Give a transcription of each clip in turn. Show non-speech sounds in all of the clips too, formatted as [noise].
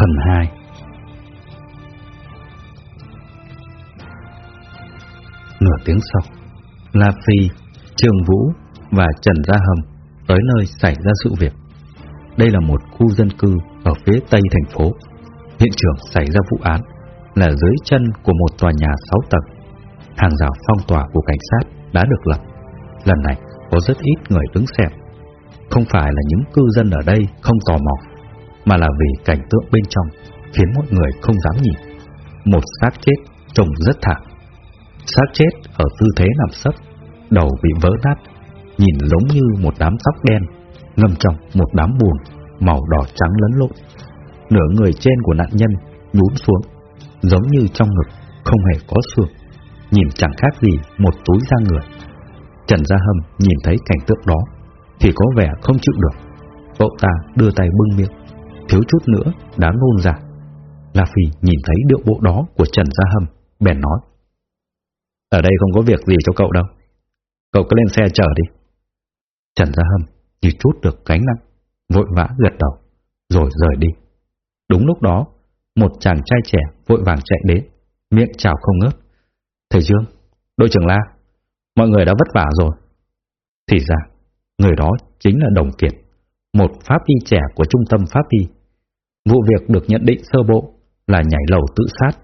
Phần 2 Nửa tiếng sau, La Phi, Trường Vũ và Trần Gia Hầm tới nơi xảy ra sự việc. Đây là một khu dân cư ở phía tây thành phố. Hiện trường xảy ra vụ án là dưới chân của một tòa nhà 6 tầng. Hàng rào phong tỏa của cảnh sát đã được lập. Lần này có rất ít người đứng xem. Không phải là những cư dân ở đây không tò mò, mà là vì cảnh tượng bên trong khiến mọi người không dám nhìn. Một xác chết trông rất thảm. Xác chết ở tư thế nằm sấp, đầu bị vỡ nát, nhìn giống như một đám tóc đen ngâm trong một đám bùn màu đỏ trắng lẫn lộn. Nửa người trên của nạn nhân nhún xuống, giống như trong ngực không hề có xương, nhìn chẳng khác gì một túi da người. Trần Gia Hâm nhìn thấy cảnh tượng đó thì có vẻ không chịu được. Cậu ta đưa tay bưng miệng, thiếu chút nữa đã nôn ra. La Phi nhìn thấy điệu bộ đó của Trần Gia Hâm, bèn nói. Ở đây không có việc gì cho cậu đâu. Cậu cứ lên xe chờ đi. Trần Gia Hâm như chút được gánh nặng, vội vã gật đầu, rồi rời đi. Đúng lúc đó, một chàng trai trẻ vội vàng chạy đến, miệng chào không ngớt. Thầy Dương, đội trưởng La, mọi người đã vất vả rồi. Thì ra, người đó chính là Đồng Kiệt, một pháp y trẻ của trung tâm pháp y. Vụ việc được nhận định sơ bộ là nhảy lầu tự sát,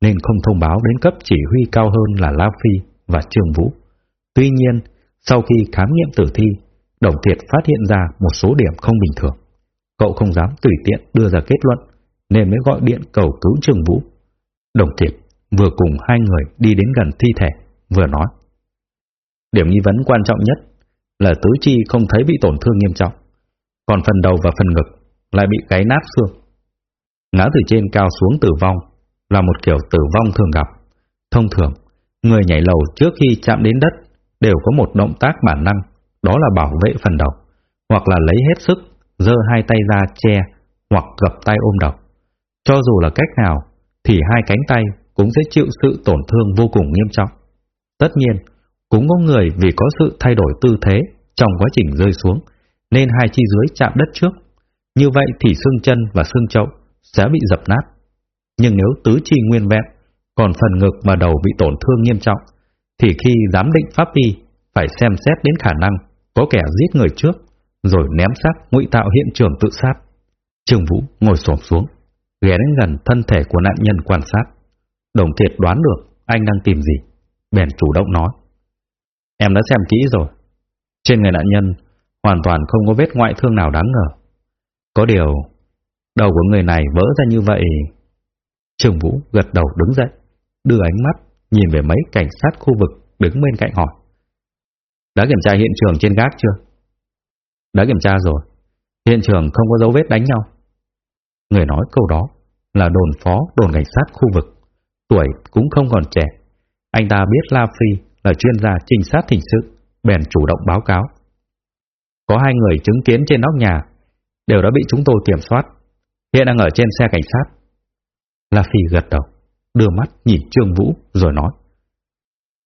nên không thông báo đến cấp chỉ huy cao hơn là La Phi và Trường Vũ. Tuy nhiên, sau khi khám nghiệm tử thi, Đồng Thiệt phát hiện ra một số điểm không bình thường. Cậu không dám tùy tiện đưa ra kết luận, nên mới gọi điện cầu cứu Trường Vũ. Đồng Thiệt vừa cùng hai người đi đến gần thi thể, vừa nói. Điểm nghi vấn quan trọng nhất là tứ chi không thấy bị tổn thương nghiêm trọng, còn phần đầu và phần ngực lại bị gáy nát xương. Ngã từ trên cao xuống tử vong là một kiểu tử vong thường gặp. Thông thường, người nhảy lầu trước khi chạm đến đất đều có một động tác bản năng, đó là bảo vệ phần đầu, hoặc là lấy hết sức, giơ hai tay ra che, hoặc gập tay ôm đầu. Cho dù là cách nào, thì hai cánh tay cũng sẽ chịu sự tổn thương vô cùng nghiêm trọng. Tất nhiên, cũng có người vì có sự thay đổi tư thế trong quá trình rơi xuống, nên hai chi dưới chạm đất trước. Như vậy thì xương chân và xương chậu sẽ bị dập nát. Nhưng nếu tứ chi nguyên vẹn, còn phần ngực và đầu bị tổn thương nghiêm trọng, thì khi giám định pháp y phải xem xét đến khả năng có kẻ giết người trước, rồi ném xác ngụy tạo hiện trường tự sát. Trương Vũ ngồi xổm xuống, ghé đến gần thân thể của nạn nhân quan sát. Đồng Kiệt đoán được anh đang tìm gì, bèn chủ động nói. Em đã xem kỹ rồi. Trên người nạn nhân hoàn toàn không có vết ngoại thương nào đáng ngờ. Có điều, đầu của người này vỡ ra như vậy. Trường Vũ gật đầu đứng dậy, đưa ánh mắt nhìn về mấy cảnh sát khu vực đứng bên cạnh hỏi. Đã kiểm tra hiện trường trên gác chưa? Đã kiểm tra rồi. Hiện trường không có dấu vết đánh nhau. Người nói câu đó là đồn phó đồn cảnh sát khu vực. Tuổi cũng không còn trẻ. Anh ta biết La Phi là chuyên gia trinh sát hình sự, bèn chủ động báo cáo. Có hai người chứng kiến trên nóc nhà, đều đã bị chúng tôi kiểm soát. Hiện đang ở trên xe cảnh sát. La Phi gật đầu, đưa mắt nhìn Trương Vũ rồi nói.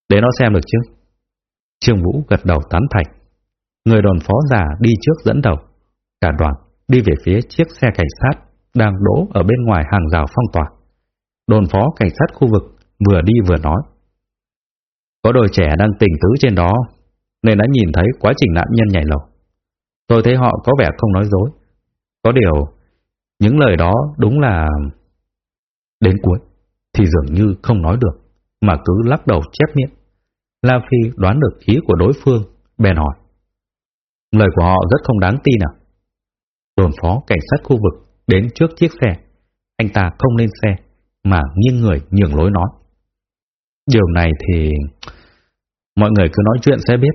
Để nó xem được chứ. Trương Vũ gật đầu tán thành. Người đồn phó già đi trước dẫn đầu. Cả đoàn đi về phía chiếc xe cảnh sát đang đỗ ở bên ngoài hàng rào phong tỏa. Đồn phó cảnh sát khu vực vừa đi vừa nói. Có đôi trẻ đang tình tứ trên đó, nên đã nhìn thấy quá trình nạn nhân nhảy lầu. Tôi thấy họ có vẻ không nói dối. Có điều, những lời đó đúng là... Đến cuối, thì dường như không nói được, mà cứ lắc đầu chép miệng. La Phi đoán được ý của đối phương, bèn hỏi. Lời của họ rất không đáng tin à? Đồn phó cảnh sát khu vực đến trước chiếc xe. Anh ta không lên xe, mà nghiêng người nhường lối nói. Điều này thì... Mọi người cứ nói chuyện sẽ biết.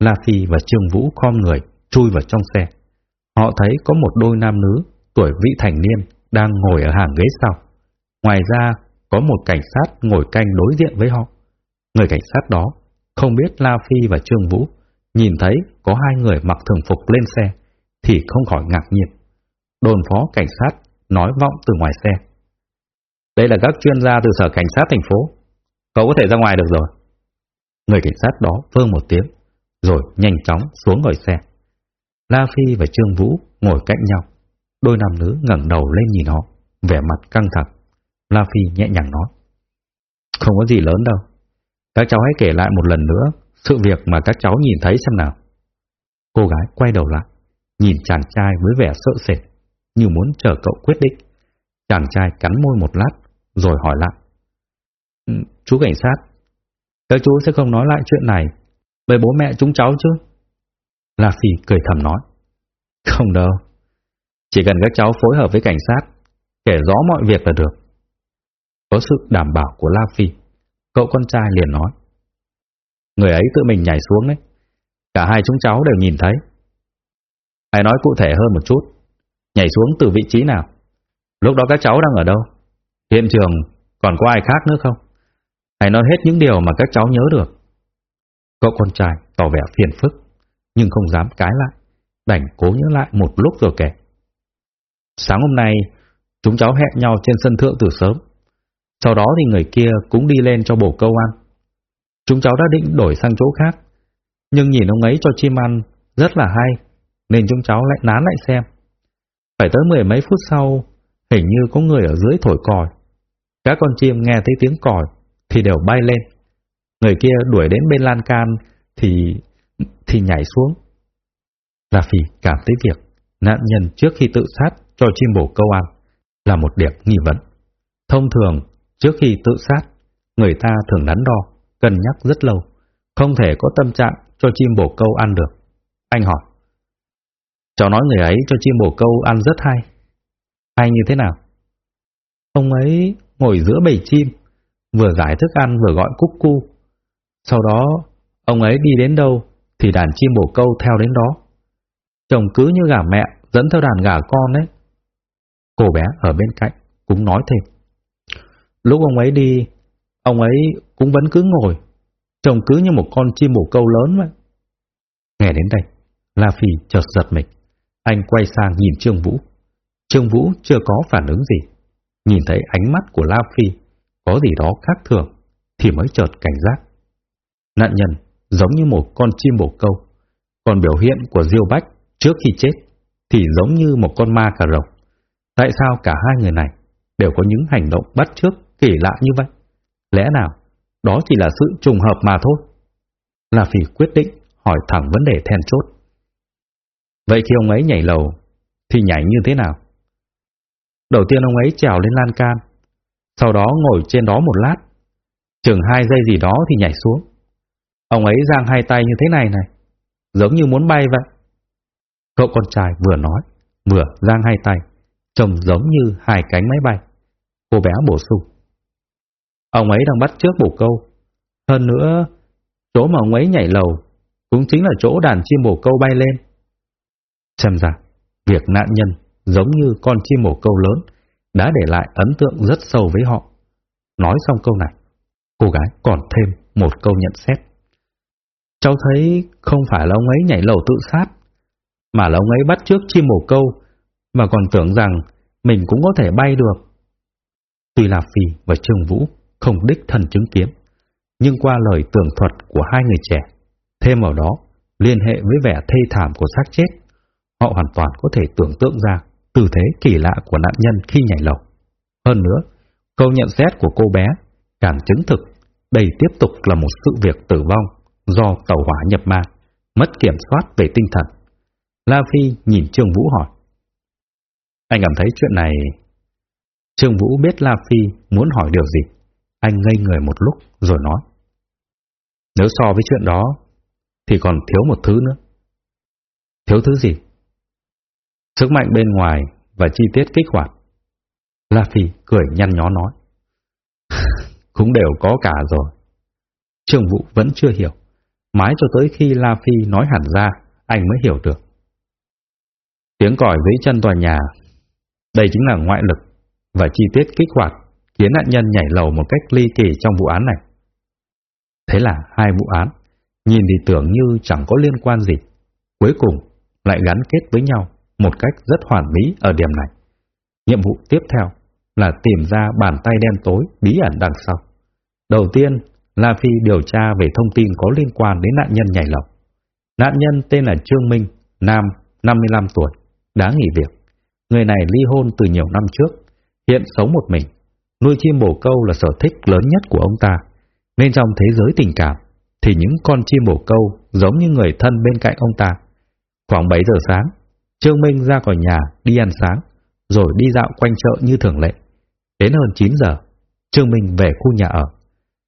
La Phi và Trương Vũ khom người, chui vào trong xe. Họ thấy có một đôi nam nữ, tuổi vị thành niên, đang ngồi ở hàng ghế sau. Ngoài ra, có một cảnh sát ngồi canh đối diện với họ. Người cảnh sát đó không biết La Phi và Trương Vũ nhìn thấy có hai người mặc thường phục lên xe thì không khỏi ngạc nhiên. Đồn phó cảnh sát nói vọng từ ngoài xe. Đây là các chuyên gia từ sở cảnh sát thành phố. Cậu có thể ra ngoài được rồi. Người cảnh sát đó vương một tiếng, rồi nhanh chóng xuống ngồi xe. La Phi và Trương Vũ ngồi cạnh nhau. Đôi nam nữ ngẩng đầu lên nhìn họ, vẻ mặt căng thẳng. La Phi nhẹ nhàng nói. Không có gì lớn đâu. Các cháu hãy kể lại một lần nữa sự việc mà các cháu nhìn thấy xem nào. Cô gái quay đầu lại, nhìn chàng trai với vẻ sợ sệt, như muốn chờ cậu quyết định. Chàng trai cắn môi một lát, rồi hỏi lại. Ừ, chú cảnh sát, các chú sẽ không nói lại chuyện này với bố mẹ chúng cháu chứ? La Phi cười thầm nói. Không đâu, chỉ cần các cháu phối hợp với cảnh sát, kể rõ mọi việc là được. Có sự đảm bảo của La Phi, cậu con trai liền nói. Người ấy tự mình nhảy xuống đấy. Cả hai chúng cháu đều nhìn thấy. Hãy nói cụ thể hơn một chút. Nhảy xuống từ vị trí nào? Lúc đó các cháu đang ở đâu? Hiện trường còn có ai khác nữa không? Hãy nói hết những điều mà các cháu nhớ được. Cậu con trai tỏ vẻ phiền phức, nhưng không dám cái lại, đành cố nhớ lại một lúc rồi kể. Sáng hôm nay, chúng cháu hẹn nhau trên sân thượng từ sớm. Sau đó thì người kia cũng đi lên cho bổ câu ăn. Chúng cháu đã định đổi sang chỗ khác, nhưng nhìn ông ấy cho chim ăn rất là hay, nên chúng cháu lại nán lại xem. Phải tới mười mấy phút sau, hình như có người ở dưới thổi còi. Các con chim nghe thấy tiếng còi thì đều bay lên. Người kia đuổi đến bên lan can thì thì nhảy xuống. Là Phi cảm thấy việc nạn nhân trước khi tự sát cho chim bổ câu ăn là một điểm nghi vấn. Thông thường, trước khi tự sát, người ta thường đắn đo, cân nhắc rất lâu, không thể có tâm trạng cho chim bổ câu ăn được. Anh hỏi, cháu nói người ấy cho chim bổ câu ăn rất hay. Hay như thế nào? Ông ấy ngồi giữa bầy chim, vừa giải thức ăn vừa gọi cúc cu. Sau đó, ông ấy đi đến đâu thì đàn chim bổ câu theo đến đó. Chồng cứ như gà mẹ dẫn theo đàn gà con đấy. Cô bé ở bên cạnh cũng nói thêm. Lúc ông ấy đi, ông ấy cũng vẫn cứ ngồi, trông cứ như một con chim bồ câu lớn vậy. Nghe đến đây, La Phi chợt giật mình. Anh quay sang nhìn Trương Vũ. Trương Vũ chưa có phản ứng gì. Nhìn thấy ánh mắt của La Phi có gì đó khác thường, thì mới chợt cảnh giác. Nạn nhân giống như một con chim bồ câu, còn biểu hiện của Diêu Bách trước khi chết thì giống như một con ma cà rồng. Tại sao cả hai người này đều có những hành động bắt chước kỳ lạ như vậy? Lẽ nào đó chỉ là sự trùng hợp mà thôi? Là Phi quyết định hỏi thẳng vấn đề then chốt. Vậy khi ông ấy nhảy lầu thì nhảy như thế nào? Đầu tiên ông ấy trèo lên lan can, sau đó ngồi trên đó một lát, chừng hai giây gì đó thì nhảy xuống. Ông ấy giang hai tay như thế này này, giống như muốn bay vậy. Cậu con trai vừa nói, vừa giang hai tay, trông giống như hai cánh máy bay. Cô bé bổ sung. Ông ấy đang bắt trước bổ câu. Hơn nữa, chỗ mà ông ấy nhảy lầu cũng chính là chỗ đàn chim bổ câu bay lên. Xem ra, việc nạn nhân giống như con chim bổ câu lớn đã để lại ấn tượng rất sâu với họ. Nói xong câu này, cô gái còn thêm một câu nhận xét. Cháu thấy không phải là ông ấy nhảy lầu tự sát, mà là ông ấy bắt trước chim bồ câu, mà còn tưởng rằng mình cũng có thể bay được. Tuy là Phi và Trương Vũ không đích thân chứng kiến, nhưng qua lời tường thuật của hai người trẻ, thêm vào đó liên hệ với vẻ thê thảm của xác chết, họ hoàn toàn có thể tưởng tượng ra tư thế kỳ lạ của nạn nhân khi nhảy lầu. Hơn nữa, câu nhận xét của cô bé càng chứng thực đây tiếp tục là một sự việc tử vong do tàu hỏa nhập ma, mất kiểm soát về tinh thần. La Phi nhìn Trương Vũ hỏi. Anh cảm thấy chuyện này... Trương Vũ biết La Phi muốn hỏi điều gì. Anh ngây người một lúc rồi nói. Nếu so với chuyện đó, thì còn thiếu một thứ nữa. Thiếu thứ gì? Sức mạnh bên ngoài và chi tiết kích hoạt. La Phi cười nhăn nhó nói. [laughs] Cũng đều có cả rồi. Trương Vũ vẫn chưa hiểu. Mãi cho tới khi La Phi nói hẳn ra, anh mới hiểu được. Tiếng còi dưới chân tòa nhà. Đây chính là ngoại lực và chi tiết kích hoạt khiến nạn nhân nhảy lầu một cách ly kỳ trong vụ án này. Thế là hai vụ án, nhìn thì tưởng như chẳng có liên quan gì, cuối cùng lại gắn kết với nhau một cách rất hoàn mỹ ở điểm này. Nhiệm vụ tiếp theo là tìm ra bàn tay đen tối bí ẩn đằng sau. Đầu tiên, La Phi điều tra về thông tin có liên quan đến nạn nhân nhảy lầu. Nạn nhân tên là Trương Minh, nam, 55 tuổi, đã nghỉ việc. Người này ly hôn từ nhiều năm trước, hiện sống một mình. Nuôi chim bồ câu là sở thích lớn nhất của ông ta, nên trong thế giới tình cảm thì những con chim bồ câu giống như người thân bên cạnh ông ta. Khoảng 7 giờ sáng, Trương Minh ra khỏi nhà đi ăn sáng, rồi đi dạo quanh chợ như thường lệ. Đến hơn 9 giờ, Trương Minh về khu nhà ở.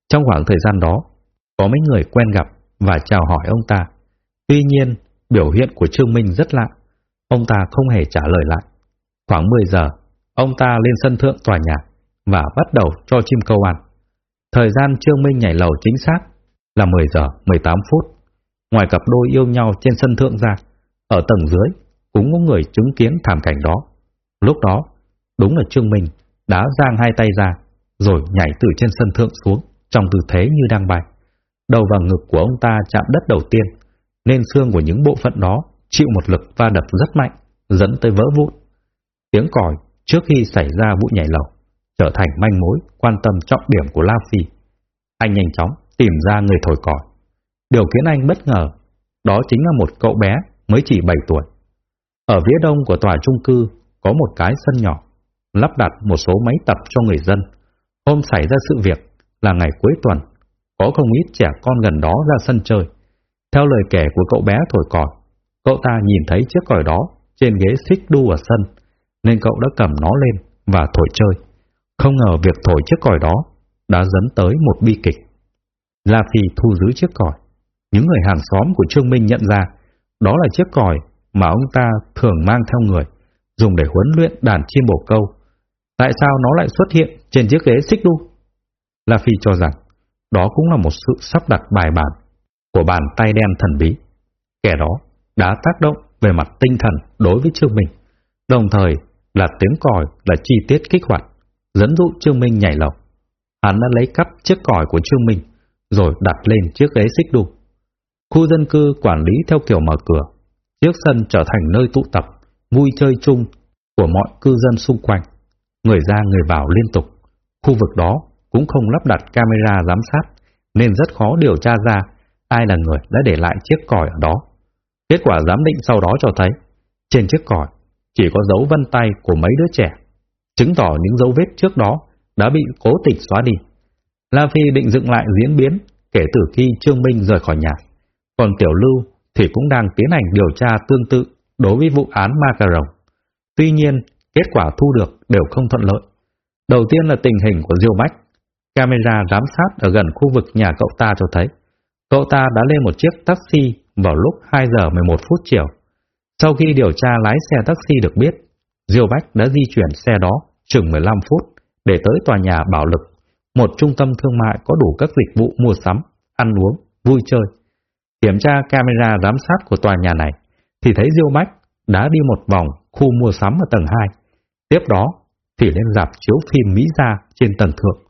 Trong khoảng thời gian đó, có mấy người quen gặp và chào hỏi ông ta. Tuy nhiên, biểu hiện của Trương Minh rất lạ. Ông ta không hề trả lời lại. Khoảng 10 giờ, ông ta lên sân thượng tòa nhà và bắt đầu cho chim câu ăn. Thời gian Trương Minh nhảy lầu chính xác là 10 giờ 18 phút. Ngoài cặp đôi yêu nhau trên sân thượng ra, ở tầng dưới cũng có người chứng kiến thảm cảnh đó. Lúc đó, đúng là Trương Minh đã giang hai tay ra, rồi nhảy từ trên sân thượng xuống trong tư thế như đang bay. Đầu và ngực của ông ta chạm đất đầu tiên, nên xương của những bộ phận đó chịu một lực va đập rất mạnh, dẫn tới vỡ vụn. Tiếng còi trước khi xảy ra vụ nhảy lầu trở thành manh mối quan tâm trọng điểm của La Phi. Anh nhanh chóng tìm ra người thổi còi. Điều khiến anh bất ngờ, đó chính là một cậu bé mới chỉ 7 tuổi. Ở phía đông của tòa trung cư có một cái sân nhỏ, lắp đặt một số máy tập cho người dân. Hôm xảy ra sự việc là ngày cuối tuần, có không ít trẻ con gần đó ra sân chơi. Theo lời kể của cậu bé thổi còi, cậu ta nhìn thấy chiếc còi đó trên ghế xích đu ở sân, nên cậu đã cầm nó lên và thổi chơi. Không ngờ việc thổi chiếc còi đó đã dẫn tới một bi kịch. La Phi thu giữ chiếc còi. Những người hàng xóm của Trương Minh nhận ra đó là chiếc còi mà ông ta thường mang theo người, dùng để huấn luyện đàn chim bồ câu. Tại sao nó lại xuất hiện trên chiếc ghế xích đu? La Phi cho rằng đó cũng là một sự sắp đặt bài bản của bàn tay đen thần bí. Kẻ đó đã tác động về mặt tinh thần đối với Trương Minh, đồng thời là tiếng còi là chi tiết kích hoạt, dẫn dụ Trương Minh nhảy lầu. Hắn đã lấy cắp chiếc còi của Trương Minh, rồi đặt lên chiếc ghế xích đu. Khu dân cư quản lý theo kiểu mở cửa, chiếc sân trở thành nơi tụ tập, vui chơi chung của mọi cư dân xung quanh. Người ra người vào liên tục. Khu vực đó cũng không lắp đặt camera giám sát, nên rất khó điều tra ra ai là người đã để lại chiếc còi ở đó. Kết quả giám định sau đó cho thấy, trên chiếc còi chỉ có dấu vân tay của mấy đứa trẻ, chứng tỏ những dấu vết trước đó đã bị cố tình xóa đi. La Phi định dựng lại diễn biến kể từ khi Trương Minh rời khỏi nhà, còn Tiểu Lưu thì cũng đang tiến hành điều tra tương tự đối với vụ án Ma Cà Rồng. Tuy nhiên, kết quả thu được đều không thuận lợi. Đầu tiên là tình hình của Diêu Bách. Camera giám sát ở gần khu vực nhà cậu ta cho thấy, cậu ta đã lên một chiếc taxi vào lúc 2 giờ 11 phút chiều. Sau khi điều tra lái xe taxi được biết, Diêu Bách đã di chuyển xe đó chừng 15 phút để tới tòa nhà Bảo Lực, một trung tâm thương mại có đủ các dịch vụ mua sắm, ăn uống, vui chơi. Kiểm tra camera giám sát của tòa nhà này, thì thấy Diêu Bách đã đi một vòng khu mua sắm ở tầng 2. Tiếp đó thì lên dạp chiếu phim Mỹ Gia trên tầng thượng,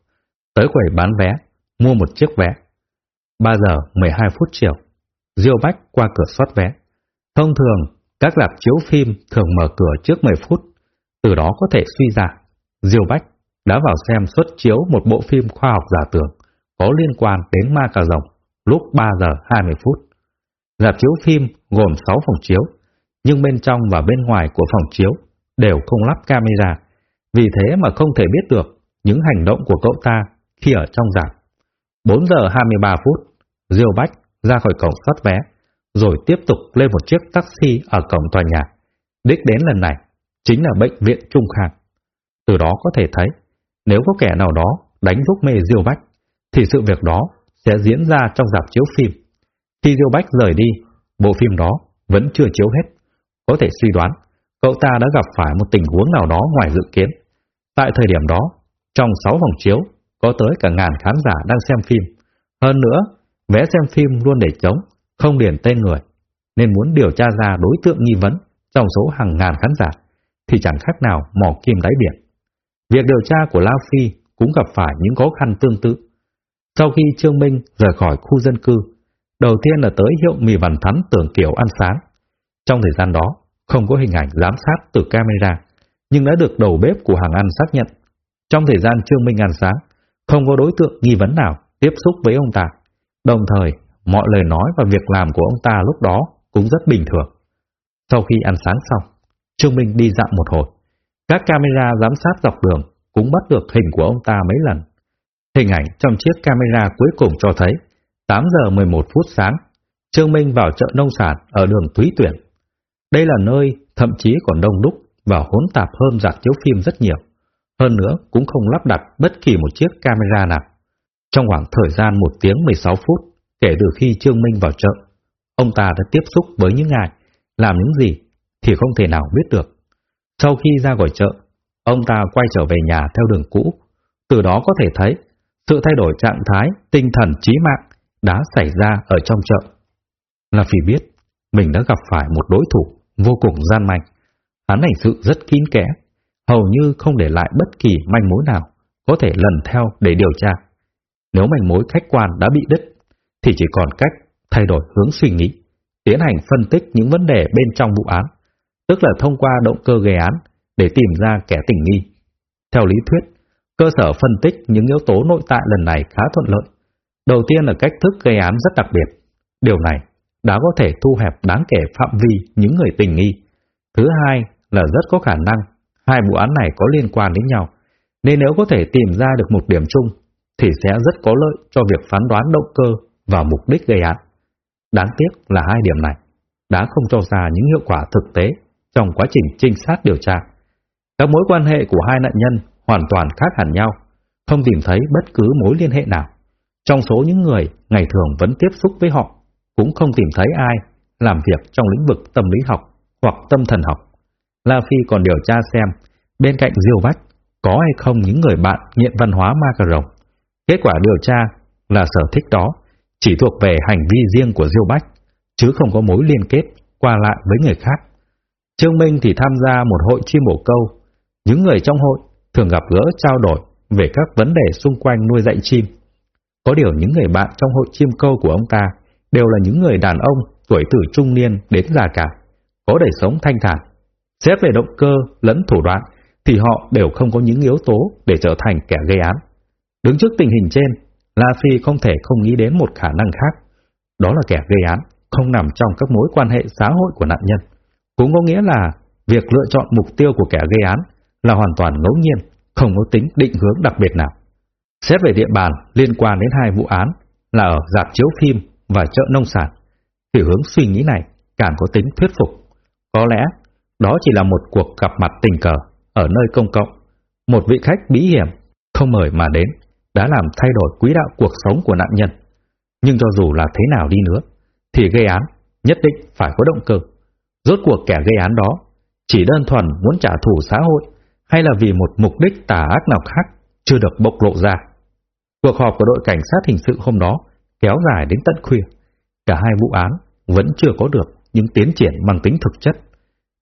tới quầy bán vé, mua một chiếc vé. 3 giờ 12 phút chiều, Diêu Bách qua cửa soát vé. Thông thường, các dạp chiếu phim thường mở cửa trước 10 phút, từ đó có thể suy ra, Diêu Bách đã vào xem xuất chiếu một bộ phim khoa học giả tưởng có liên quan đến ma cà rồng lúc 3 giờ 20 phút. Dạp chiếu phim gồm 6 phòng chiếu, nhưng bên trong và bên ngoài của phòng chiếu đều không lắp camera, vì thế mà không thể biết được những hành động của cậu ta khi ở trong dạp. 4 giờ 23 phút, Diêu Bách ra khỏi cổng soát vé, rồi tiếp tục lên một chiếc taxi ở cổng tòa nhà. Đích đến lần này chính là bệnh viện Trung Khang. Từ đó có thể thấy, nếu có kẻ nào đó đánh thuốc mê Diêu Bách, thì sự việc đó sẽ diễn ra trong dạp chiếu phim. Khi Diêu Bách rời đi, bộ phim đó vẫn chưa chiếu hết. Có thể suy đoán, cậu ta đã gặp phải một tình huống nào đó ngoài dự kiến. Tại thời điểm đó, trong 6 vòng chiếu, có tới cả ngàn khán giả đang xem phim. Hơn nữa, vé xem phim luôn để trống, không điền tên người, nên muốn điều tra ra đối tượng nghi vấn trong số hàng ngàn khán giả, thì chẳng khác nào mò kim đáy biển. Việc điều tra của Lao Phi cũng gặp phải những khó khăn tương tự. Sau khi Trương Minh rời khỏi khu dân cư, đầu tiên là tới hiệu mì văn thắn tưởng kiểu ăn sáng. Trong thời gian đó, không có hình ảnh giám sát từ camera, nhưng đã được đầu bếp của hàng ăn xác nhận. Trong thời gian Trương Minh ăn sáng, không có đối tượng nghi vấn nào tiếp xúc với ông ta. Đồng thời, mọi lời nói và việc làm của ông ta lúc đó cũng rất bình thường. Sau khi ăn sáng xong, Trương Minh đi dạo một hồi, Các camera giám sát dọc đường cũng bắt được hình của ông ta mấy lần. Hình ảnh trong chiếc camera cuối cùng cho thấy 8 giờ 11 phút sáng, Trương Minh vào chợ nông sản ở đường Thúy Tuyển. Đây là nơi thậm chí còn đông đúc và hỗn tạp hơn dạp chiếu phim rất nhiều. Hơn nữa cũng không lắp đặt bất kỳ một chiếc camera nào. Trong khoảng thời gian 1 tiếng 16 phút kể từ khi Trương Minh vào chợ, ông ta đã tiếp xúc với những ngài, làm những gì thì không thể nào biết được. Sau khi ra khỏi chợ, ông ta quay trở về nhà theo đường cũ, từ đó có thể thấy sự thay đổi trạng thái tinh thần trí mạng đã xảy ra ở trong chợ. Là vì biết mình đã gặp phải một đối thủ vô cùng gian manh. Hắn hành sự rất kín kẽ, hầu như không để lại bất kỳ manh mối nào có thể lần theo để điều tra. Nếu manh mối khách quan đã bị đứt, thì chỉ còn cách thay đổi hướng suy nghĩ, tiến hành phân tích những vấn đề bên trong vụ án, tức là thông qua động cơ gây án để tìm ra kẻ tình nghi. Theo lý thuyết, cơ sở phân tích những yếu tố nội tại lần này khá thuận lợi. Đầu tiên là cách thức gây án rất đặc biệt. Điều này đã có thể thu hẹp đáng kể phạm vi những người tình nghi. Thứ hai là rất có khả năng hai vụ án này có liên quan đến nhau, nên nếu có thể tìm ra được một điểm chung thì sẽ rất có lợi cho việc phán đoán động cơ và mục đích gây án. Đáng tiếc là hai điểm này đã không cho ra những hiệu quả thực tế trong quá trình trinh sát điều tra. Các mối quan hệ của hai nạn nhân hoàn toàn khác hẳn nhau, không tìm thấy bất cứ mối liên hệ nào. Trong số những người ngày thường vẫn tiếp xúc với họ, cũng không tìm thấy ai làm việc trong lĩnh vực tâm lý học hoặc tâm thần học. La Phi còn điều tra xem bên cạnh Diêu Bách có hay không những người bạn nghiện văn hóa ma cà rồng. Kết quả điều tra là sở thích đó chỉ thuộc về hành vi riêng của Diêu Bách, chứ không có mối liên kết qua lại với người khác. Trương Minh thì tham gia một hội chim bổ câu. Những người trong hội thường gặp gỡ trao đổi về các vấn đề xung quanh nuôi dạy chim. Có điều những người bạn trong hội chim câu của ông ta đều là những người đàn ông tuổi từ trung niên đến già cả, có đời sống thanh thản. Xét về động cơ lẫn thủ đoạn thì họ đều không có những yếu tố để trở thành kẻ gây án. Đứng trước tình hình trên, La Phi không thể không nghĩ đến một khả năng khác, đó là kẻ gây án không nằm trong các mối quan hệ xã hội của nạn nhân. Cũng có nghĩa là việc lựa chọn mục tiêu của kẻ gây án là hoàn toàn ngẫu nhiên, không có tính định hướng đặc biệt nào. Xét về địa bàn liên quan đến hai vụ án là ở dạp chiếu phim và chợ nông sản, thì hướng suy nghĩ này càng có tính thuyết phục. Có lẽ đó chỉ là một cuộc gặp mặt tình cờ ở nơi công cộng, một vị khách bí hiểm không mời mà đến đã làm thay đổi quỹ đạo cuộc sống của nạn nhân. Nhưng cho dù là thế nào đi nữa, thì gây án nhất định phải có động cơ. Rốt cuộc kẻ gây án đó chỉ đơn thuần muốn trả thù xã hội hay là vì một mục đích tà ác nào khác chưa được bộc lộ ra. Cuộc họp của đội cảnh sát hình sự hôm đó kéo dài đến tận khuya. Cả hai vụ án vẫn chưa có được những tiến triển mang tính thực chất.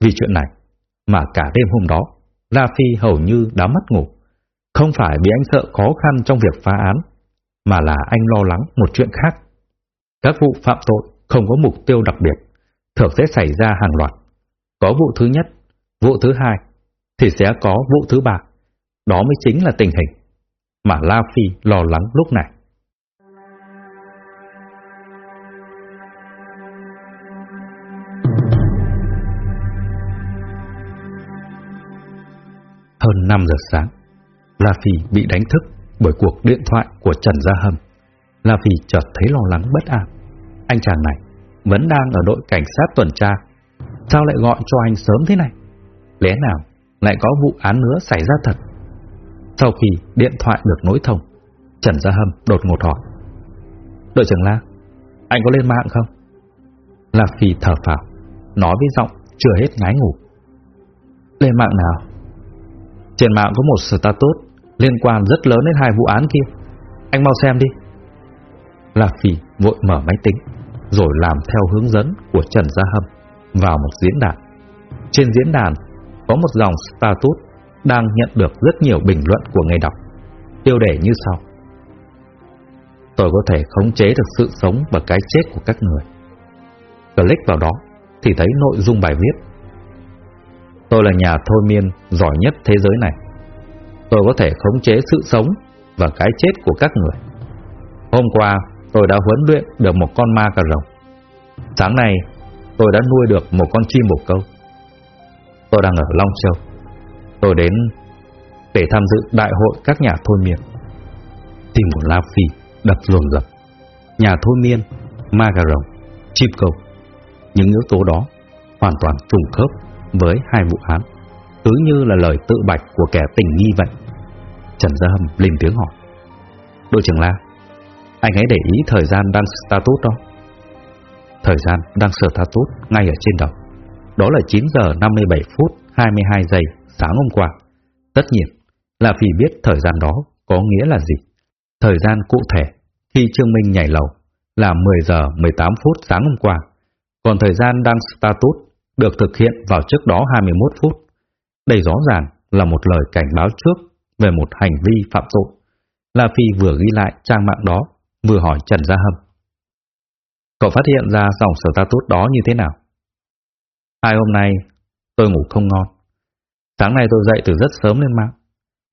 Vì chuyện này mà cả đêm hôm đó, La Phi hầu như đã mất ngủ. Không phải vì anh sợ khó khăn trong việc phá án, mà là anh lo lắng một chuyện khác. Các vụ phạm tội không có mục tiêu đặc biệt, thường sẽ xảy ra hàng loạt. Có vụ thứ nhất, vụ thứ hai, thì sẽ có vụ thứ ba. Đó mới chính là tình hình mà La Phi lo lắng lúc này. Hơn 5 giờ sáng, La Phi bị đánh thức bởi cuộc điện thoại của Trần Gia Hâm. La Phi chợt thấy lo lắng bất an. Anh chàng này vẫn đang ở đội cảnh sát tuần tra. Sao lại gọi cho anh sớm thế này? Lẽ nào lại có vụ án nữa xảy ra thật? Sau khi điện thoại được nối thông, Trần Gia Hâm đột ngột hỏi. Đội trưởng La, anh có lên mạng không? La Phi thở phào, nói với giọng chưa hết ngái ngủ. Lên mạng nào? Trên mạng có một status liên quan rất lớn đến hai vụ án kia. Anh mau xem đi. La Phi vội mở máy tính, rồi làm theo hướng dẫn của Trần Gia Hâm vào một diễn đàn. Trên diễn đàn có một dòng status đang nhận được rất nhiều bình luận của người đọc. Tiêu đề như sau. Tôi có thể khống chế được sự sống và cái chết của các người. Click vào đó thì thấy nội dung bài viết. Tôi là nhà thôi miên giỏi nhất thế giới này. Tôi có thể khống chế sự sống và cái chết của các người. Hôm qua tôi đã huấn luyện được một con ma cà rồng. Sáng nay tôi đã nuôi được một con chim bồ câu. Tôi đang ở Long Châu. Tôi đến để tham dự đại hội các nhà thôi miên. Tìm của La Phi đập dồn dập. Nhà thôi miên, ma cà rồng, chim cầu. Những yếu tố đó hoàn toàn trùng khớp với hai vụ án, cứ như là lời tự bạch của kẻ tình nghi vậy. Trần Gia Hâm lên tiếng hỏi. Đội trưởng La, anh hãy để ý thời gian đang status đó. Thời gian đang sửa status ngay ở trên đầu. Đó là 9 giờ 57 phút 22 giây sáng hôm qua. Tất nhiên là vì biết thời gian đó có nghĩa là gì. Thời gian cụ thể khi Trương Minh nhảy lầu là 10 giờ 18 phút sáng hôm qua, còn thời gian đang status được thực hiện vào trước đó 21 phút. Đây rõ ràng là một lời cảnh báo trước về một hành vi phạm tội. La Phi vừa ghi lại trang mạng đó, vừa hỏi Trần Gia Hâm. Cậu phát hiện ra dòng status đó như thế nào? Hai hôm nay, tôi ngủ không ngon. Sáng nay tôi dậy từ rất sớm lên mạng,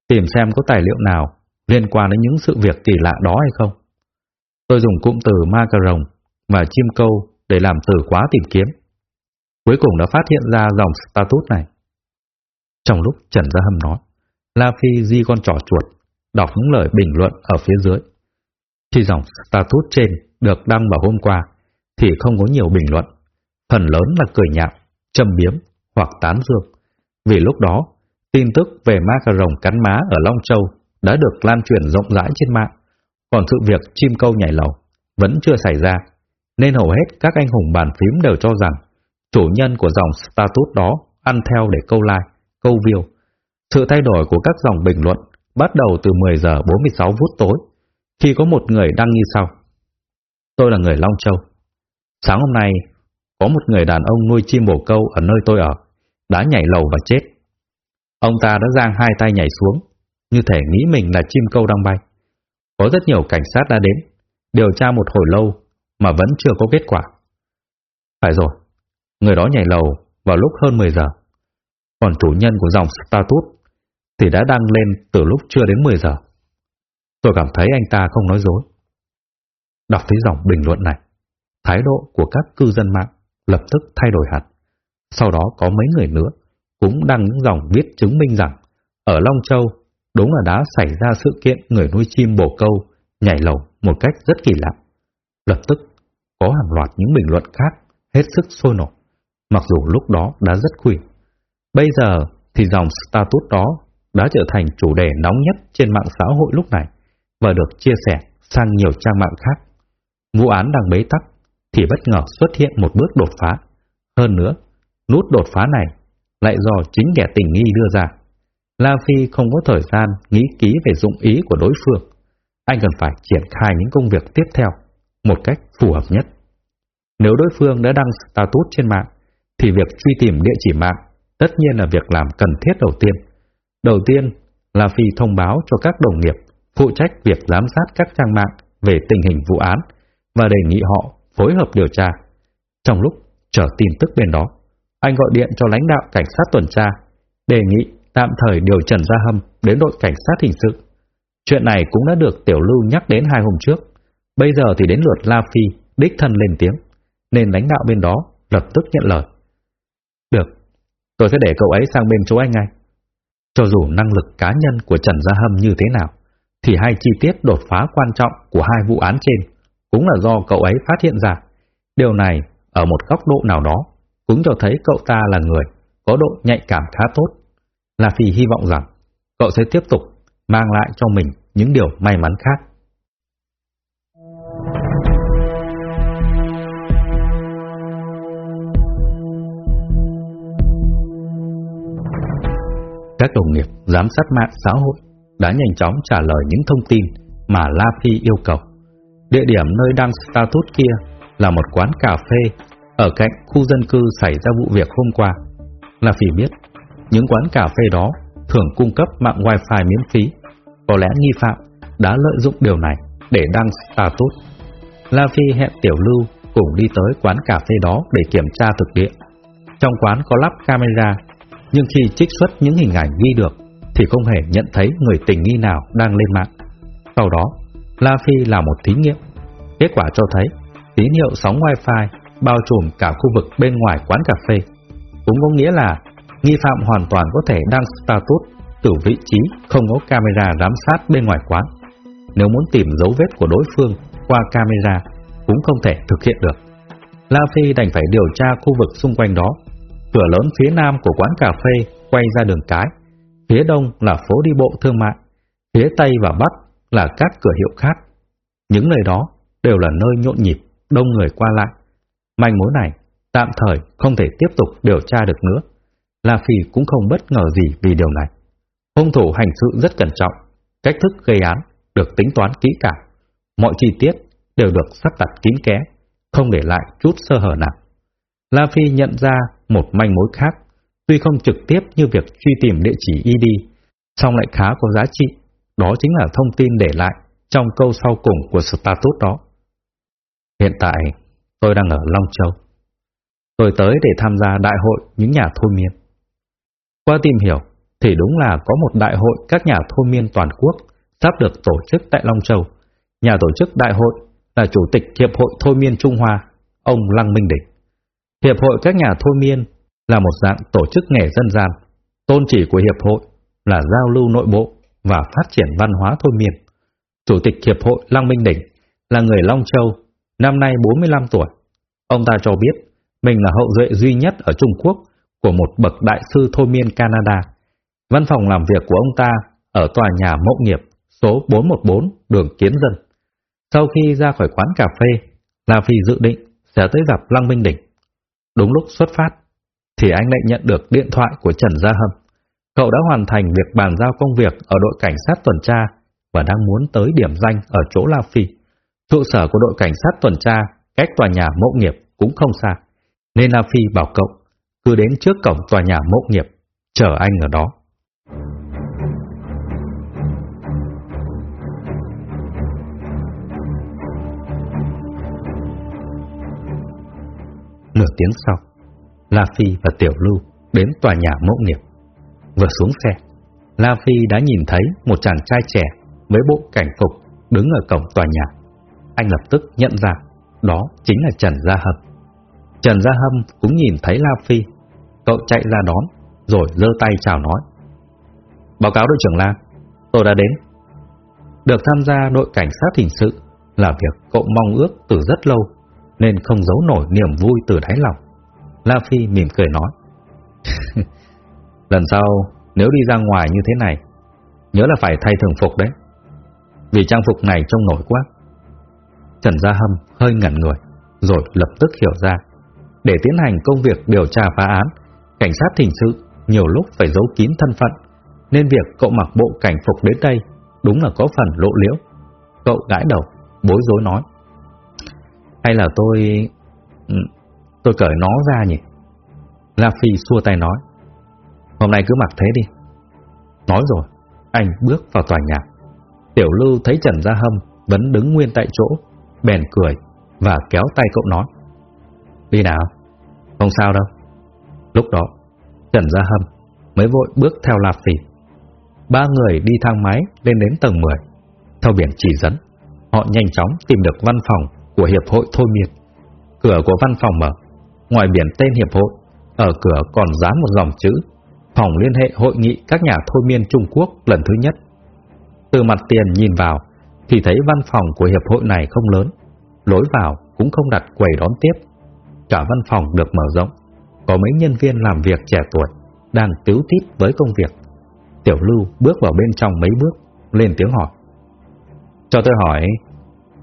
tìm xem có tài liệu nào liên quan đến những sự việc kỳ lạ đó hay không. Tôi dùng cụm từ ma cà rồng và chim câu để làm từ khóa tìm kiếm. Cuối cùng đã phát hiện ra dòng status này. Trong lúc Trần Gia Hâm nói, La Phi di con trỏ chuột, đọc những lời bình luận ở phía dưới. Khi dòng status trên được đăng vào hôm qua, thì không có nhiều bình luận. Phần lớn là cười nhạo, châm biếm hoặc tán dương. Vì lúc đó, tin tức về ma cà rồng cắn má ở Long Châu đã được lan truyền rộng rãi trên mạng, còn sự việc chim câu nhảy lầu vẫn chưa xảy ra, nên hầu hết các anh hùng bàn phím đều cho rằng chủ nhân của dòng status đó ăn theo để câu like, câu view. Sự thay đổi của các dòng bình luận bắt đầu từ 10 giờ 46 phút tối, khi có một người đăng như sau. Tôi là người Long Châu. Sáng hôm nay, có một người đàn ông nuôi chim bồ câu ở nơi tôi ở, đã nhảy lầu và chết. Ông ta đã giang hai tay nhảy xuống, như thể nghĩ mình là chim câu đang bay. Có rất nhiều cảnh sát đã đến, điều tra một hồi lâu mà vẫn chưa có kết quả. Phải rồi, người đó nhảy lầu vào lúc hơn 10 giờ. Còn chủ nhân của dòng status thì đã đăng lên từ lúc chưa đến 10 giờ. Tôi cảm thấy anh ta không nói dối. Đọc thấy dòng bình luận này, thái độ của các cư dân mạng lập tức thay đổi hẳn. Sau đó có mấy người nữa cũng đăng những dòng viết chứng minh rằng ở Long Châu đúng là đã xảy ra sự kiện người nuôi chim bồ câu nhảy lầu một cách rất kỳ lạ. Lập tức có hàng loạt những bình luận khác hết sức sôi nổi, mặc dù lúc đó đã rất khuya. Bây giờ thì dòng status đó đã trở thành chủ đề nóng nhất trên mạng xã hội lúc này và được chia sẻ sang nhiều trang mạng khác. Vụ án đang bế tắc thì bất ngờ xuất hiện một bước đột phá. Hơn nữa, nút đột phá này lại do chính kẻ tình nghi đưa ra. La Phi không có thời gian nghĩ ký về dụng ý của đối phương. Anh cần phải triển khai những công việc tiếp theo một cách phù hợp nhất. Nếu đối phương đã đăng status trên mạng, thì việc truy tìm địa chỉ mạng tất nhiên là việc làm cần thiết đầu tiên. Đầu tiên là Phi thông báo cho các đồng nghiệp phụ trách việc giám sát các trang mạng về tình hình vụ án và đề nghị họ phối hợp điều tra. Trong lúc chờ tin tức bên đó, anh gọi điện cho lãnh đạo cảnh sát tuần tra, đề nghị tạm thời điều Trần Gia Hâm đến đội cảnh sát hình sự. Chuyện này cũng đã được Tiểu Lưu nhắc đến hai hôm trước. Bây giờ thì đến lượt La Phi đích thân lên tiếng, nên lãnh đạo bên đó lập tức nhận lời. Được, tôi sẽ để cậu ấy sang bên chỗ anh ngay. Cho dù năng lực cá nhân của Trần Gia Hâm như thế nào, thì hai chi tiết đột phá quan trọng của hai vụ án trên cũng là do cậu ấy phát hiện ra. Điều này, ở một góc độ nào đó, cũng cho thấy cậu ta là người có độ nhạy cảm khá tốt. Là vì hy vọng rằng cậu sẽ tiếp tục mang lại cho mình những điều may mắn khác. Các đồng nghiệp giám sát mạng xã hội đã nhanh chóng trả lời những thông tin mà La Phi yêu cầu. Địa điểm nơi đăng status kia là một quán cà phê ở cạnh khu dân cư xảy ra vụ việc hôm qua. La Phi biết, những quán cà phê đó thường cung cấp mạng wifi miễn phí. Có lẽ nghi phạm đã lợi dụng điều này để đăng status. La Phi hẹn Tiểu Lưu cùng đi tới quán cà phê đó để kiểm tra thực địa. Trong quán có lắp camera, nhưng khi trích xuất những hình ảnh ghi được thì không hề nhận thấy người tình nghi nào đang lên mạng. Sau đó, La Phi làm một thí nghiệm. Kết quả cho thấy tín hiệu sóng wifi bao trùm cả khu vực bên ngoài quán cà phê. Cũng có nghĩa là nghi phạm hoàn toàn có thể đăng status từ vị trí không có camera giám sát bên ngoài quán. Nếu muốn tìm dấu vết của đối phương qua camera cũng không thể thực hiện được. La Phi đành phải điều tra khu vực xung quanh đó. Cửa lớn phía nam của quán cà phê quay ra đường cái, phía đông là phố đi bộ thương mại, phía tây và bắc là các cửa hiệu khác. Những nơi đó đều là nơi nhộn nhịp, đông người qua lại. Manh mối này tạm thời không thể tiếp tục điều tra được nữa. La Phi cũng không bất ngờ gì vì điều này. Hung thủ hành sự rất cẩn trọng, cách thức gây án được tính toán kỹ càng, mọi chi tiết đều được sắp đặt kín kẽ, không để lại chút sơ hở nào. La Phi nhận ra một manh mối khác, tuy không trực tiếp như việc truy tìm địa chỉ ID, song lại khá có giá trị, đó chính là thông tin để lại trong câu sau cùng của status đó. Hiện tại, tôi đang ở Long Châu. Tôi tới để tham gia đại hội những nhà thôi miên. Qua tìm hiểu, thì đúng là có một đại hội các nhà thôi miên toàn quốc sắp được tổ chức tại Long Châu. Nhà tổ chức đại hội là Chủ tịch Hiệp hội Thôi miên Trung Hoa, ông Lăng Minh Đỉnh. Hiệp hội các nhà thôi miên là một dạng tổ chức nghề dân gian. Tôn chỉ của Hiệp hội là giao lưu nội bộ và phát triển văn hóa thôi miên. Chủ tịch Hiệp hội Lăng Minh Đỉnh là người Long Châu, năm nay 45 tuổi. Ông ta cho biết mình là hậu duệ duy nhất ở Trung Quốc của một bậc đại sư thôi miên Canada. Văn phòng làm việc của ông ta ở tòa nhà Mộng Nghiệp số 414 đường Kiến Dân. Sau khi ra khỏi quán cà phê, La Phi dự định sẽ tới gặp Lăng Minh Đỉnh. Đúng lúc xuất phát, thì anh lại nhận được điện thoại của Trần Gia Hâm. Cậu đã hoàn thành việc bàn giao công việc ở đội cảnh sát tuần tra và đang muốn tới điểm danh ở chỗ La Phi. Trụ sở của đội cảnh sát tuần tra cách tòa nhà mộ nghiệp cũng không xa, nên La Phi bảo cậu cứ đến trước cổng tòa nhà mộ nghiệp, chờ anh ở đó. Nửa tiếng sau, La Phi và Tiểu Lưu đến tòa nhà Mẫu nghiệp. Vừa xuống xe, La Phi đã nhìn thấy một chàng trai trẻ với bộ cảnh phục đứng ở cổng tòa nhà. Anh lập tức nhận ra đó chính là Trần Gia Hâm. Trần Gia Hâm cũng nhìn thấy La Phi, cậu chạy ra đón rồi giơ tay chào nói. Báo cáo đội trưởng La, tôi đã đến. Được tham gia đội cảnh sát hình sự là việc cậu mong ước từ rất lâu nên không giấu nổi niềm vui từ đáy lòng. La Phi mỉm cười nói. [laughs] Lần sau, nếu đi ra ngoài như thế này, nhớ là phải thay thường phục đấy. Vì trang phục này trông nổi quá. Trần Gia Hâm hơi ngẩn người, rồi lập tức hiểu ra. Để tiến hành công việc điều tra phá án, cảnh sát hình sự nhiều lúc phải giấu kín thân phận, nên việc cậu mặc bộ cảnh phục đến đây đúng là có phần lộ liễu. Cậu gãi đầu, bối rối nói. Hay là tôi... Ừ, tôi cởi nó ra nhỉ? La Phi xua tay nói. Hôm nay cứ mặc thế đi. Nói rồi, anh bước vào tòa nhà. Tiểu Lưu thấy Trần Gia Hâm vẫn đứng nguyên tại chỗ, bèn cười và kéo tay cậu nói. Đi nào, không sao đâu. Lúc đó, Trần Gia Hâm mới vội bước theo La Phi. Ba người đi thang máy lên đến tầng 10. Theo biển chỉ dẫn, họ nhanh chóng tìm được văn phòng của Hiệp hội Thôi Miên. Cửa của văn phòng mở, ngoài biển tên Hiệp hội, ở cửa còn dán một dòng chữ Phòng Liên hệ Hội nghị các nhà thôi miên Trung Quốc lần thứ nhất. Từ mặt tiền nhìn vào, thì thấy văn phòng của Hiệp hội này không lớn, lối vào cũng không đặt quầy đón tiếp. Cả văn phòng được mở rộng, có mấy nhân viên làm việc trẻ tuổi, đang tiếu tít với công việc. Tiểu Lưu bước vào bên trong mấy bước, lên tiếng hỏi. Cho tôi hỏi,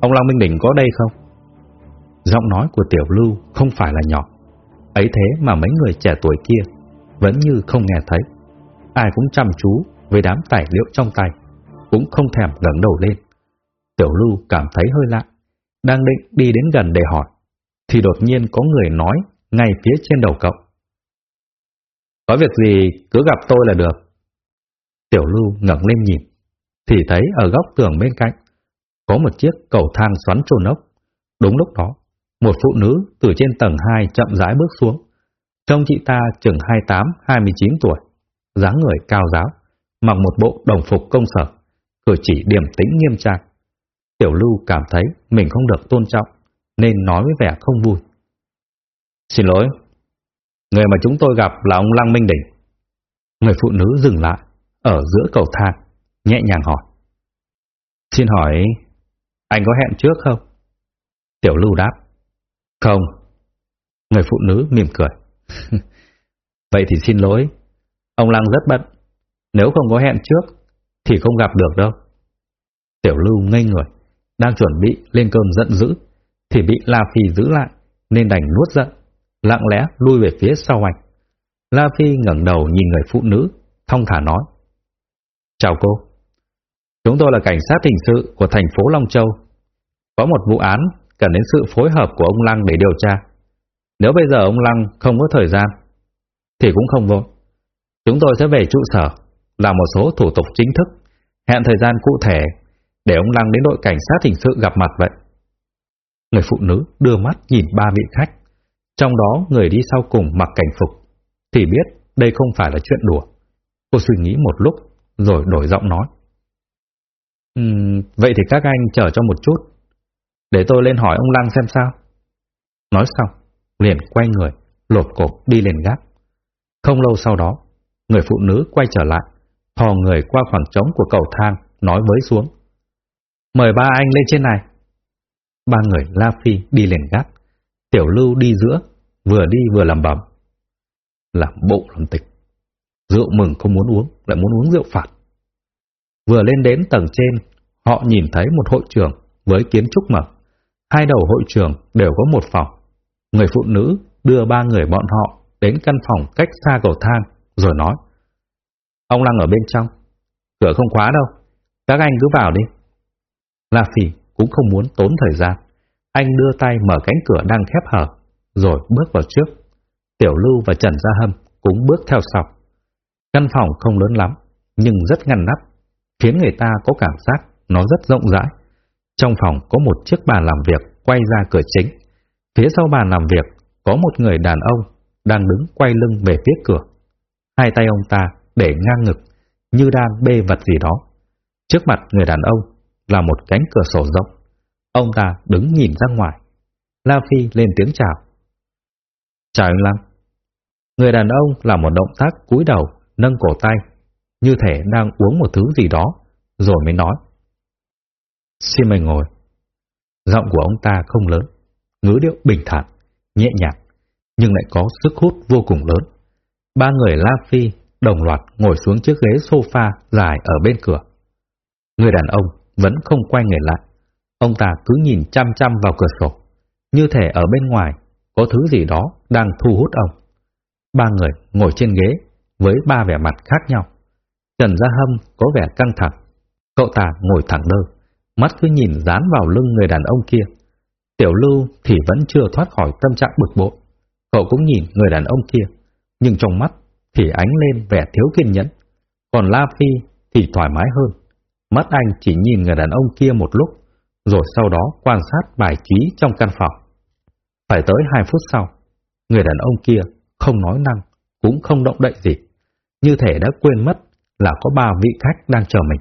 Ông Long Minh Đỉnh có đây không? Giọng nói của Tiểu Lưu không phải là nhỏ. Ấy thế mà mấy người trẻ tuổi kia vẫn như không nghe thấy. Ai cũng chăm chú với đám tài liệu trong tay, cũng không thèm ngẩng đầu lên. Tiểu Lưu cảm thấy hơi lạ, đang định đi đến gần để hỏi, thì đột nhiên có người nói ngay phía trên đầu cậu. Có việc gì cứ gặp tôi là được. Tiểu Lưu ngẩng lên nhìn, thì thấy ở góc tường bên cạnh có một chiếc cầu thang xoắn trồn ốc. Đúng lúc đó, một phụ nữ từ trên tầng 2 chậm rãi bước xuống. Trông chị ta chừng 28-29 tuổi, dáng người cao giáo, mặc một bộ đồng phục công sở, cử chỉ điềm tĩnh nghiêm trang. Tiểu Lưu cảm thấy mình không được tôn trọng, nên nói với vẻ không vui. Xin lỗi, người mà chúng tôi gặp là ông Lăng Minh Đỉnh, Người phụ nữ dừng lại, ở giữa cầu thang, nhẹ nhàng hỏi. Xin hỏi, anh có hẹn trước không? Tiểu lưu đáp. Không. Người phụ nữ mỉm cười. [laughs] Vậy thì xin lỗi, ông Lăng rất bận. Nếu không có hẹn trước, thì không gặp được đâu. Tiểu lưu ngây người, đang chuẩn bị lên cơn giận dữ, thì bị La Phi giữ lại, nên đành nuốt giận, lặng lẽ lui về phía sau anh. La Phi ngẩng đầu nhìn người phụ nữ, thông thả nói. Chào cô. Chúng tôi là cảnh sát hình sự của thành phố Long Châu. Có một vụ án cần đến sự phối hợp của ông Lăng để điều tra. Nếu bây giờ ông Lăng không có thời gian, thì cũng không vội. Chúng tôi sẽ về trụ sở, làm một số thủ tục chính thức, hẹn thời gian cụ thể để ông Lăng đến đội cảnh sát hình sự gặp mặt vậy. Người phụ nữ đưa mắt nhìn ba vị khách, trong đó người đi sau cùng mặc cảnh phục, thì biết đây không phải là chuyện đùa. Cô suy nghĩ một lúc, rồi đổi giọng nói. Uhm, vậy thì các anh chờ cho một chút, để tôi lên hỏi ông Lăng xem sao. Nói xong, liền quay người, lột cột đi lên gác. Không lâu sau đó, người phụ nữ quay trở lại, thò người qua khoảng trống của cầu thang, nói với xuống. Mời ba anh lên trên này. Ba người La Phi đi lên gác, Tiểu Lưu đi giữa, vừa đi vừa làm bẩm. Làm bộ làm tịch. Rượu mừng không muốn uống, lại muốn uống rượu phạt. Vừa lên đến tầng trên, họ nhìn thấy một hội trường với kiến trúc mở. Hai đầu hội trường đều có một phòng. Người phụ nữ đưa ba người bọn họ đến căn phòng cách xa cầu thang, rồi nói. Ông Lăng ở bên trong, cửa không khóa đâu, các anh cứ vào đi. La Phi cũng không muốn tốn thời gian. Anh đưa tay mở cánh cửa đang khép hở, rồi bước vào trước. Tiểu Lưu và Trần Gia Hâm cũng bước theo sau. Căn phòng không lớn lắm, nhưng rất ngăn nắp, khiến người ta có cảm giác nó rất rộng rãi. Trong phòng có một chiếc bàn làm việc quay ra cửa chính. Phía sau bàn làm việc có một người đàn ông đang đứng quay lưng về phía cửa. Hai tay ông ta để ngang ngực, như đang bê vật gì đó. Trước mặt người đàn ông là một cánh cửa sổ rộng. Ông ta đứng nhìn ra ngoài. La Phi lên tiếng chào. Chào anh Lăng. Người đàn ông làm một động tác cúi đầu, nâng cổ tay, như thể đang uống một thứ gì đó, rồi mới nói. Xin mời ngồi. Giọng của ông ta không lớn, ngữ điệu bình thản, nhẹ nhàng, nhưng lại có sức hút vô cùng lớn. Ba người La Phi đồng loạt ngồi xuống chiếc ghế sofa dài ở bên cửa. Người đàn ông vẫn không quay người lại. Ông ta cứ nhìn chăm chăm vào cửa sổ, như thể ở bên ngoài có thứ gì đó đang thu hút ông. Ba người ngồi trên ghế với ba vẻ mặt khác nhau. Trần Gia Hâm có vẻ căng thẳng, cậu ta ngồi thẳng đơ, mắt cứ nhìn dán vào lưng người đàn ông kia. Tiểu Lưu thì vẫn chưa thoát khỏi tâm trạng bực bội. Cậu cũng nhìn người đàn ông kia, nhưng trong mắt thì ánh lên vẻ thiếu kiên nhẫn. Còn La Phi thì thoải mái hơn. Mắt anh chỉ nhìn người đàn ông kia một lúc, rồi sau đó quan sát bài trí trong căn phòng. Phải tới hai phút sau, người đàn ông kia không nói năng, cũng không động đậy gì. Như thể đã quên mất là có ba vị khách đang chờ mình.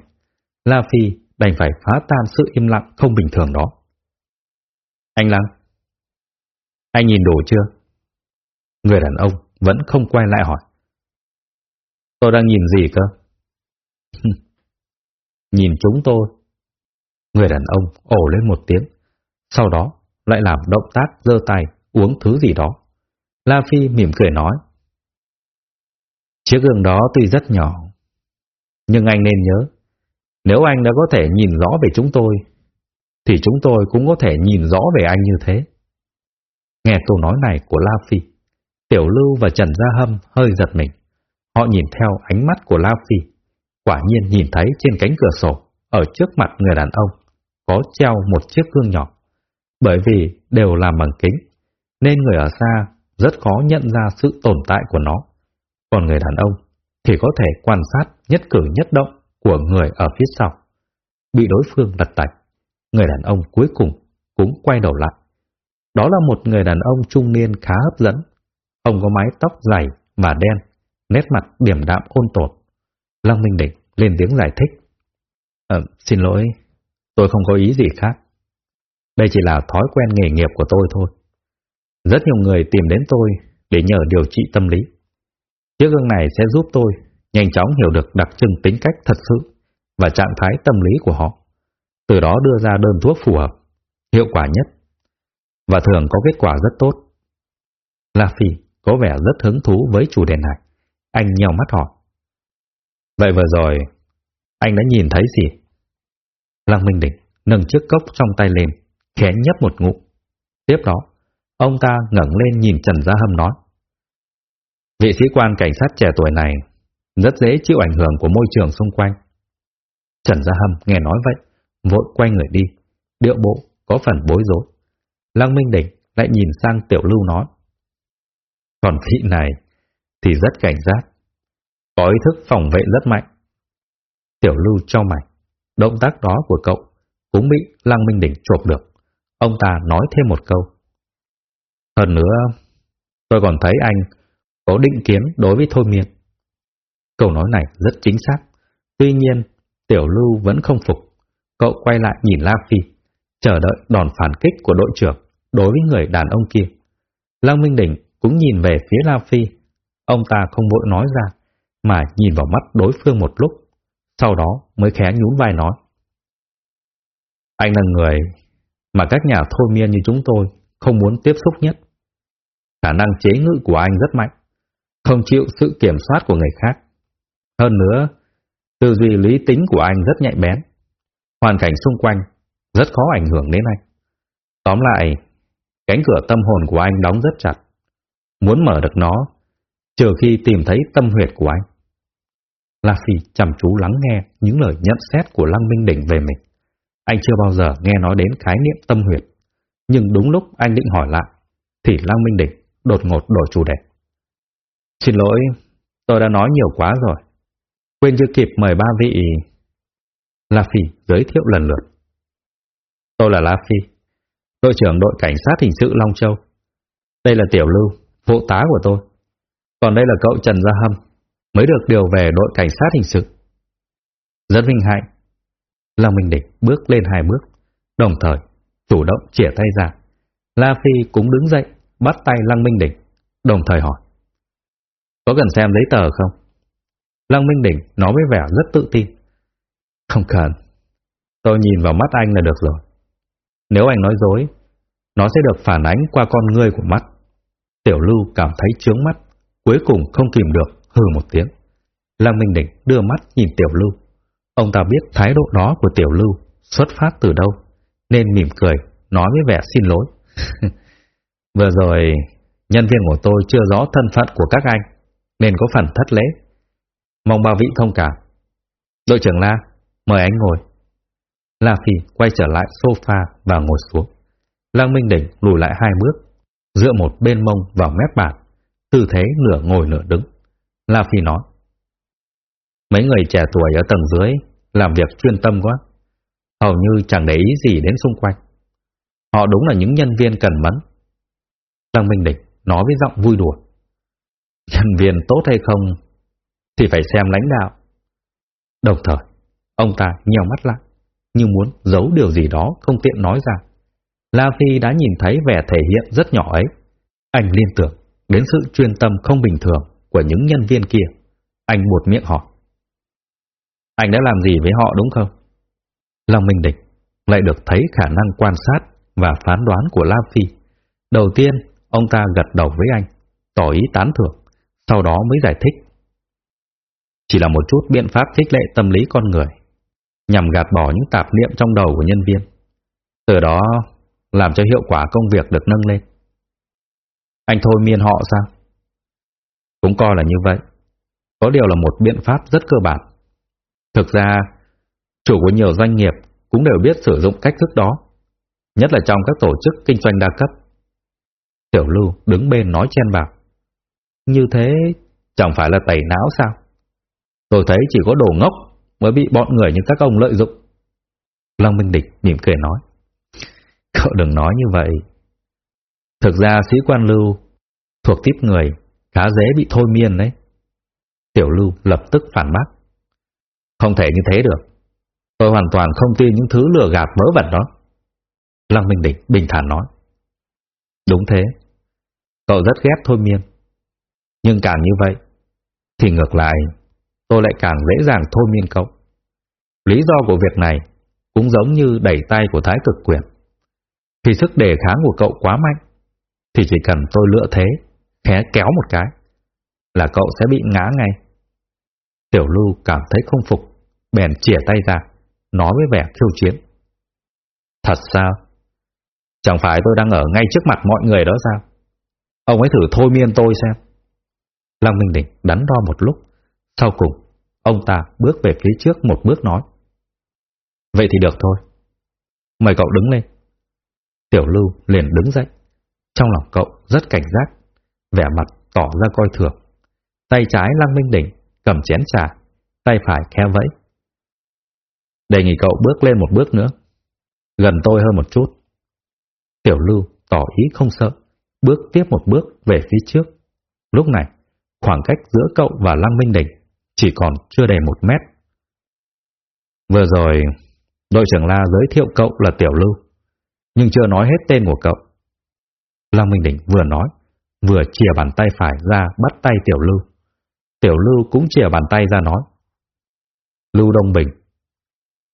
La Phi đành phải phá tan sự im lặng không bình thường đó. Anh Lăng, anh nhìn đồ chưa? Người đàn ông vẫn không quay lại hỏi. Tôi đang nhìn gì cơ? nhìn chúng tôi. Người đàn ông ồ lên một tiếng, sau đó lại làm động tác giơ tay uống thứ gì đó. La Phi mỉm cười nói. Chiếc gương đó tuy rất nhỏ, nhưng anh nên nhớ, nếu anh đã có thể nhìn rõ về chúng tôi, thì chúng tôi cũng có thể nhìn rõ về anh như thế. Nghe câu nói này của La Phi, Tiểu Lưu và Trần Gia Hâm hơi giật mình. Họ nhìn theo ánh mắt của La Phi, quả nhiên nhìn thấy trên cánh cửa sổ, ở trước mặt người đàn ông, có treo một chiếc gương nhỏ. Bởi vì đều làm bằng kính, nên người ở xa rất khó nhận ra sự tồn tại của nó. Còn người đàn ông thì có thể quan sát nhất cử nhất động của người ở phía sau. Bị đối phương lật tạch, người đàn ông cuối cùng cũng quay đầu lại. Đó là một người đàn ông trung niên khá hấp dẫn. Ông có mái tóc dày và đen, nét mặt điểm đạm ôn tồn. Lăng Minh Định lên tiếng giải thích. À, xin lỗi, tôi không có ý gì khác. Đây chỉ là thói quen nghề nghiệp của tôi thôi. Rất nhiều người tìm đến tôi để nhờ điều trị tâm lý. Chiếc gương này sẽ giúp tôi nhanh chóng hiểu được đặc trưng tính cách thật sự và trạng thái tâm lý của họ, từ đó đưa ra đơn thuốc phù hợp, hiệu quả nhất, và thường có kết quả rất tốt. La Phi có vẻ rất hứng thú với chủ đề này. Anh nhèo mắt hỏi. Vậy vừa rồi, anh đã nhìn thấy gì? Lăng Minh Đỉnh nâng chiếc cốc trong tay lên, khẽ nhấp một ngụm. Tiếp đó, ông ta ngẩng lên nhìn Trần Gia Hâm nói. Vị sĩ quan cảnh sát trẻ tuổi này rất dễ chịu ảnh hưởng của môi trường xung quanh. Trần Gia Hâm nghe nói vậy, vội quay người đi, điệu bộ có phần bối rối. Lăng Minh Đỉnh lại nhìn sang Tiểu Lưu nói. Còn vị này thì rất cảnh giác, có ý thức phòng vệ rất mạnh. Tiểu Lưu cho mày, động tác đó của cậu cũng bị Lăng Minh Đỉnh chộp được. Ông ta nói thêm một câu. Hơn nữa, tôi còn thấy anh có định kiến đối với Thôi Miên. Câu nói này rất chính xác. Tuy nhiên, Tiểu Lưu vẫn không phục. Cậu quay lại nhìn La Phi, chờ đợi đòn phản kích của đội trưởng đối với người đàn ông kia. Lăng Minh Đỉnh cũng nhìn về phía La Phi. Ông ta không vội nói ra, mà nhìn vào mắt đối phương một lúc, sau đó mới khẽ nhún vai nói. Anh là người mà các nhà thôi miên như chúng tôi không muốn tiếp xúc nhất. Khả năng chế ngự của anh rất mạnh, không chịu sự kiểm soát của người khác. Hơn nữa, tư duy lý tính của anh rất nhạy bén. Hoàn cảnh xung quanh rất khó ảnh hưởng đến anh. Tóm lại, cánh cửa tâm hồn của anh đóng rất chặt. Muốn mở được nó, trừ khi tìm thấy tâm huyệt của anh. La Phi chăm chú lắng nghe những lời nhận xét của Lăng Minh Đỉnh về mình. Anh chưa bao giờ nghe nói đến khái niệm tâm huyệt. Nhưng đúng lúc anh định hỏi lại, thì Lăng Minh Đỉnh đột ngột đổi chủ đề. Xin lỗi, tôi đã nói nhiều quá rồi. Quên chưa kịp mời ba vị... La Phi giới thiệu lần lượt. Tôi là La Phi, đội trưởng đội cảnh sát hình sự Long Châu. Đây là Tiểu Lưu, phụ tá của tôi. Còn đây là cậu Trần Gia Hâm, mới được điều về đội cảnh sát hình sự. Rất vinh hạnh. Long Minh Địch bước lên hai bước, đồng thời chủ động chỉa tay ra. La Phi cũng đứng dậy, bắt tay Lăng Minh Địch, đồng thời hỏi. Có cần xem giấy tờ không? Lăng Minh Đỉnh nói với vẻ rất tự tin. Không cần. Tôi nhìn vào mắt anh là được rồi. Nếu anh nói dối, nó sẽ được phản ánh qua con ngươi của mắt. Tiểu Lưu cảm thấy chướng mắt, cuối cùng không kìm được, hừ một tiếng. Lăng Minh Đỉnh đưa mắt nhìn Tiểu Lưu. Ông ta biết thái độ đó của Tiểu Lưu xuất phát từ đâu, nên mỉm cười, nói với vẻ xin lỗi. [laughs] Vừa rồi, nhân viên của tôi chưa rõ thân phận của các anh, nên có phần thất lễ. Mong ba vị thông cảm. Đội trưởng La, mời anh ngồi. La Phi quay trở lại sofa và ngồi xuống. Lăng Minh Đỉnh lùi lại hai bước, dựa một bên mông vào mép bàn, tư thế nửa ngồi nửa đứng. La Phi nói. Mấy người trẻ tuổi ở tầng dưới làm việc chuyên tâm quá, hầu như chẳng để ý gì đến xung quanh. Họ đúng là những nhân viên cần mẫn. Lăng Minh Đỉnh nói với giọng vui đùa. Nhân viên tốt hay không thì phải xem lãnh đạo. Đồng thời, ông ta nheo mắt lại, như muốn giấu điều gì đó không tiện nói ra. La Phi đã nhìn thấy vẻ thể hiện rất nhỏ ấy. Anh liên tưởng đến sự chuyên tâm không bình thường của những nhân viên kia. Anh buột miệng hỏi. Anh đã làm gì với họ đúng không? Long Minh Địch lại được thấy khả năng quan sát và phán đoán của La Phi. Đầu tiên, ông ta gật đầu với anh, tỏ ý tán thưởng, sau đó mới giải thích. Chỉ là một chút biện pháp khích lệ tâm lý con người, nhằm gạt bỏ những tạp niệm trong đầu của nhân viên. Từ đó làm cho hiệu quả công việc được nâng lên. Anh thôi miên họ sao? Cũng coi là như vậy. Có điều là một biện pháp rất cơ bản. Thực ra, chủ của nhiều doanh nghiệp cũng đều biết sử dụng cách thức đó, nhất là trong các tổ chức kinh doanh đa cấp. Tiểu Lưu đứng bên nói chen vào. Như thế chẳng phải là tẩy não sao? Tôi thấy chỉ có đồ ngốc mới bị bọn người như các ông lợi dụng. Long Minh Địch mỉm cười nói. Cậu đừng nói như vậy. Thực ra sĩ quan lưu thuộc tiếp người khá dễ bị thôi miên đấy. Tiểu lưu lập tức phản bác. Không thể như thế được. Tôi hoàn toàn không tin những thứ lừa gạt vớ vẩn đó. Lăng Minh Địch bình thản nói. Đúng thế. Cậu rất ghét thôi miên. Nhưng càng như vậy, thì ngược lại, tôi lại càng dễ dàng thôi miên cậu. Lý do của việc này cũng giống như đẩy tay của thái cực quyền. Khi sức đề kháng của cậu quá mạnh, thì chỉ cần tôi lựa thế, khé kéo một cái, là cậu sẽ bị ngã ngay. Tiểu Lưu cảm thấy không phục, bèn chỉa tay ra, nói với vẻ khiêu chiến. Thật sao? Chẳng phải tôi đang ở ngay trước mặt mọi người đó sao? Ông ấy thử thôi miên tôi xem. Lăng Minh Đỉnh đắn đo một lúc, sau cùng, ông ta bước về phía trước một bước nói. Vậy thì được thôi. Mời cậu đứng lên. Tiểu Lưu liền đứng dậy. Trong lòng cậu rất cảnh giác, vẻ mặt tỏ ra coi thường. Tay trái Lăng Minh Đỉnh cầm chén trà, tay phải khe vẫy. Đề nghị cậu bước lên một bước nữa, gần tôi hơn một chút. Tiểu Lưu tỏ ý không sợ, bước tiếp một bước về phía trước. Lúc này, khoảng cách giữa cậu và Lăng Minh Đỉnh chỉ còn chưa đầy một mét. Vừa rồi, đội trưởng La giới thiệu cậu là Tiểu Lưu, nhưng chưa nói hết tên của cậu. Lăng Minh Đỉnh vừa nói, vừa chìa bàn tay phải ra bắt tay Tiểu Lưu. Tiểu Lưu cũng chìa bàn tay ra nói. Lưu Đông Bình.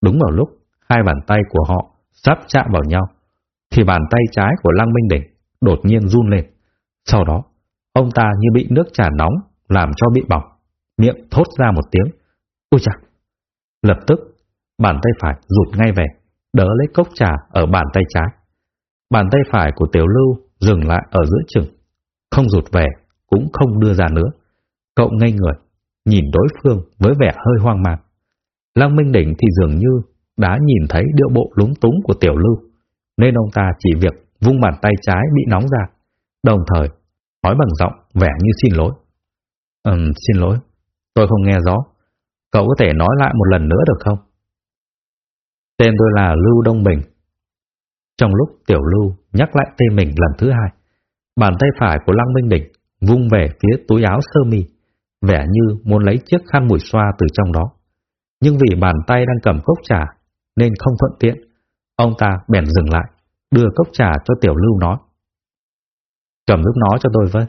Đúng vào lúc hai bàn tay của họ sắp chạm vào nhau, thì bàn tay trái của Lăng Minh Đỉnh đột nhiên run lên. Sau đó, ông ta như bị nước trà nóng làm cho bị bỏng, miệng thốt ra một tiếng. Ôi chà! Lập tức, bàn tay phải rụt ngay về, đỡ lấy cốc trà ở bàn tay trái. Bàn tay phải của Tiểu Lưu dừng lại ở giữa chừng, không rụt về, cũng không đưa ra nữa. Cậu ngây người, nhìn đối phương với vẻ hơi hoang mang. Lăng Minh Đỉnh thì dường như đã nhìn thấy điệu bộ lúng túng của Tiểu Lưu, nên ông ta chỉ việc vung bàn tay trái bị nóng ra, đồng thời nói bằng giọng vẻ như xin lỗi. Ừm, xin lỗi, tôi không nghe rõ. Cậu có thể nói lại một lần nữa được không? Tên tôi là Lưu Đông Bình. Trong lúc Tiểu Lưu nhắc lại tên mình lần thứ hai, bàn tay phải của Lăng Minh đình vung về phía túi áo sơ mi, vẻ như muốn lấy chiếc khăn mùi xoa từ trong đó. Nhưng vì bàn tay đang cầm cốc trà nên không thuận tiện, ông ta bèn dừng lại, đưa cốc trà cho Tiểu Lưu nói. Cầm giúp nó cho tôi với.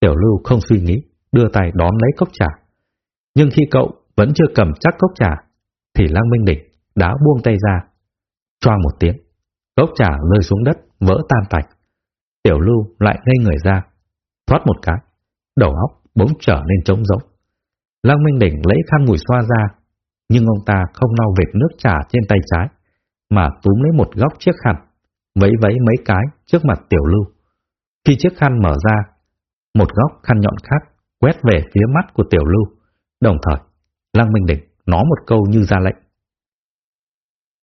Tiểu Lưu không suy nghĩ, đưa tay đón lấy cốc trà. Nhưng khi cậu vẫn chưa cầm chắc cốc trà, thì Lăng Minh Đỉnh đã buông tay ra. Choang một tiếng, cốc trà rơi xuống đất, vỡ tan tạch. Tiểu Lưu lại ngây người ra, thoát một cái, đầu óc bỗng trở nên trống rỗng. Lăng Minh Đỉnh lấy khăn mùi xoa ra, nhưng ông ta không lau vệt nước trà trên tay trái, mà túm lấy một góc chiếc khăn, vẫy vẫy mấy cái trước mặt Tiểu Lưu. Khi chiếc khăn mở ra, một góc khăn nhọn khác quét về phía mắt của Tiểu Lưu, đồng thời Lăng Minh Đỉnh nói một câu như ra lệnh.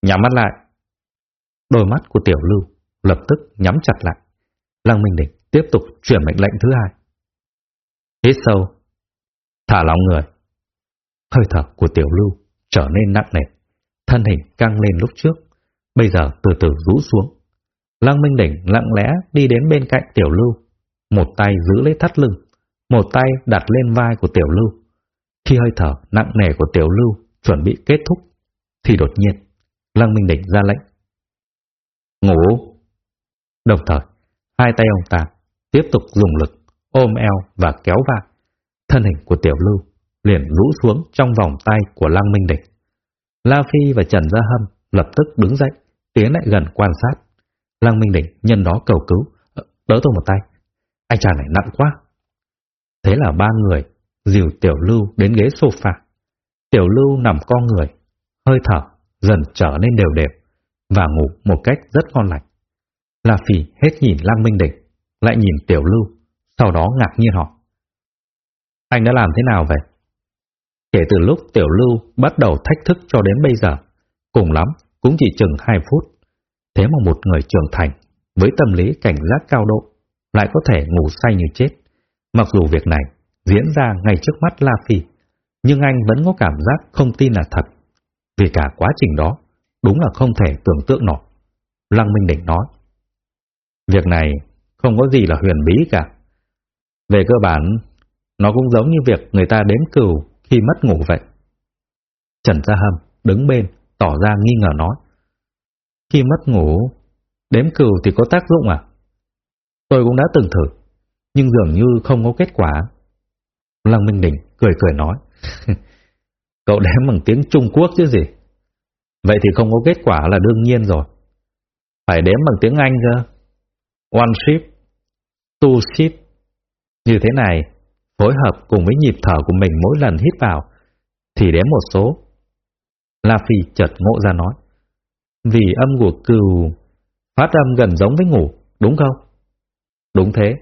Nhắm mắt lại. Đôi mắt của Tiểu Lưu lập tức nhắm chặt lại. Lăng Minh Đỉnh tiếp tục chuyển mệnh lệnh thứ hai. Hít sâu, thả lỏng người. Hơi thở của Tiểu Lưu trở nên nặng nề, thân hình căng lên lúc trước, bây giờ từ từ rũ xuống. Lăng Minh Đỉnh lặng lẽ đi đến bên cạnh Tiểu Lưu, một tay giữ lấy thắt lưng, một tay đặt lên vai của Tiểu Lưu. Khi hơi thở nặng nề của Tiểu Lưu chuẩn bị kết thúc, thì đột nhiên, Lăng Minh Đỉnh ra lệnh. Ngủ! Đồng thời, hai tay ông ta tiếp tục dùng lực ôm eo và kéo vai. Thân hình của Tiểu Lưu liền rũ xuống trong vòng tay của Lăng Minh Đỉnh. La Phi và Trần Gia Hâm lập tức đứng dậy, tiến lại gần quan sát. Lăng Minh Đỉnh nhân đó cầu cứu, ờ, đỡ tôi một tay. Anh chàng này nặng quá. Thế là ba người dìu Tiểu Lưu đến ghế sofa. Tiểu Lưu nằm co người, hơi thở dần trở nên đều đều và ngủ một cách rất ngon lành. La Phi hết nhìn Lăng Minh Đỉnh, lại nhìn Tiểu Lưu, sau đó ngạc nhiên hỏi. Anh đã làm thế nào vậy? Kể từ lúc Tiểu Lưu bắt đầu thách thức cho đến bây giờ, cùng lắm cũng chỉ chừng 2 phút. Thế mà một người trưởng thành, với tâm lý cảnh giác cao độ, lại có thể ngủ say như chết. Mặc dù việc này diễn ra ngay trước mắt La Phi, nhưng anh vẫn có cảm giác không tin là thật. Vì cả quá trình đó, đúng là không thể tưởng tượng nổi. Lăng Minh Đỉnh nói. Việc này không có gì là huyền bí cả. Về cơ bản, nó cũng giống như việc người ta đếm cừu khi mất ngủ vậy. Trần Gia Hâm đứng bên, tỏ ra nghi ngờ nói. Khi mất ngủ, đếm cừu thì có tác dụng à? Tôi cũng đã từng thử, nhưng dường như không có kết quả. Lăng Minh Đỉnh cười cười nói. [laughs] Cậu đếm bằng tiếng Trung Quốc chứ gì? Vậy thì không có kết quả là đương nhiên rồi. Phải đếm bằng tiếng Anh cơ. One ship, two ship. Như thế này, phối hợp cùng với nhịp thở của mình mỗi lần hít vào, thì đếm một số. La Phi chợt ngộ ra nói. Vì âm của cừu phát âm gần giống với ngủ, đúng không? Đúng thế.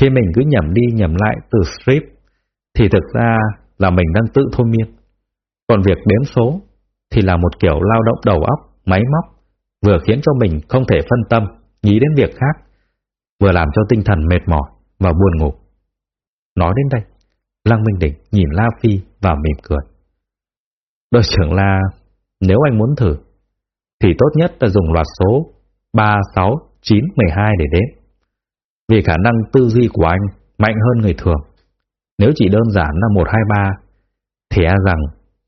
Khi mình cứ nhầm đi nhầm lại từ strip, thì thực ra là mình đang tự thôi miên. Còn việc đếm số thì là một kiểu lao động đầu óc, máy móc, vừa khiến cho mình không thể phân tâm, nghĩ đến việc khác, vừa làm cho tinh thần mệt mỏi và buồn ngủ. Nói đến đây, Lăng Minh Đỉnh nhìn La Phi và mỉm cười. Đội trưởng La, nếu anh muốn thử, thì tốt nhất là dùng loạt số 3, 6, 9, 12 để đếm. Vì khả năng tư duy của anh mạnh hơn người thường. Nếu chỉ đơn giản là 1, 2, 3, thì e rằng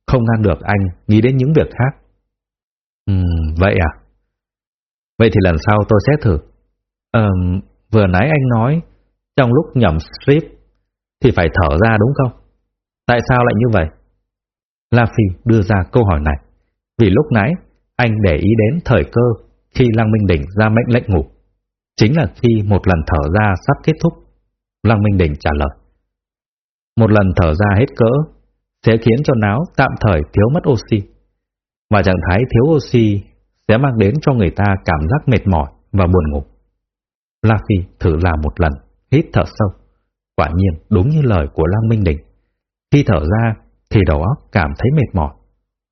không ngăn được anh nghĩ đến những việc khác. Ừ, vậy à? Vậy thì lần sau tôi sẽ thử. Ờm, vừa nãy anh nói, trong lúc nhẩm strip thì phải thở ra đúng không? Tại sao lại như vậy? La Phi đưa ra câu hỏi này, vì lúc nãy anh để ý đến thời cơ khi Lăng Minh Đỉnh ra mệnh lệnh ngủ. Chính là khi một lần thở ra sắp kết thúc, Lăng Minh Đỉnh trả lời. Một lần thở ra hết cỡ sẽ khiến cho não tạm thời thiếu mất oxy, và trạng thái thiếu oxy sẽ mang đến cho người ta cảm giác mệt mỏi và buồn ngủ. La Phi thử làm một lần, hít thở sâu. Quả nhiên đúng như lời của Lăng Minh Đình, Khi thở ra thì đầu óc cảm thấy mệt mỏi.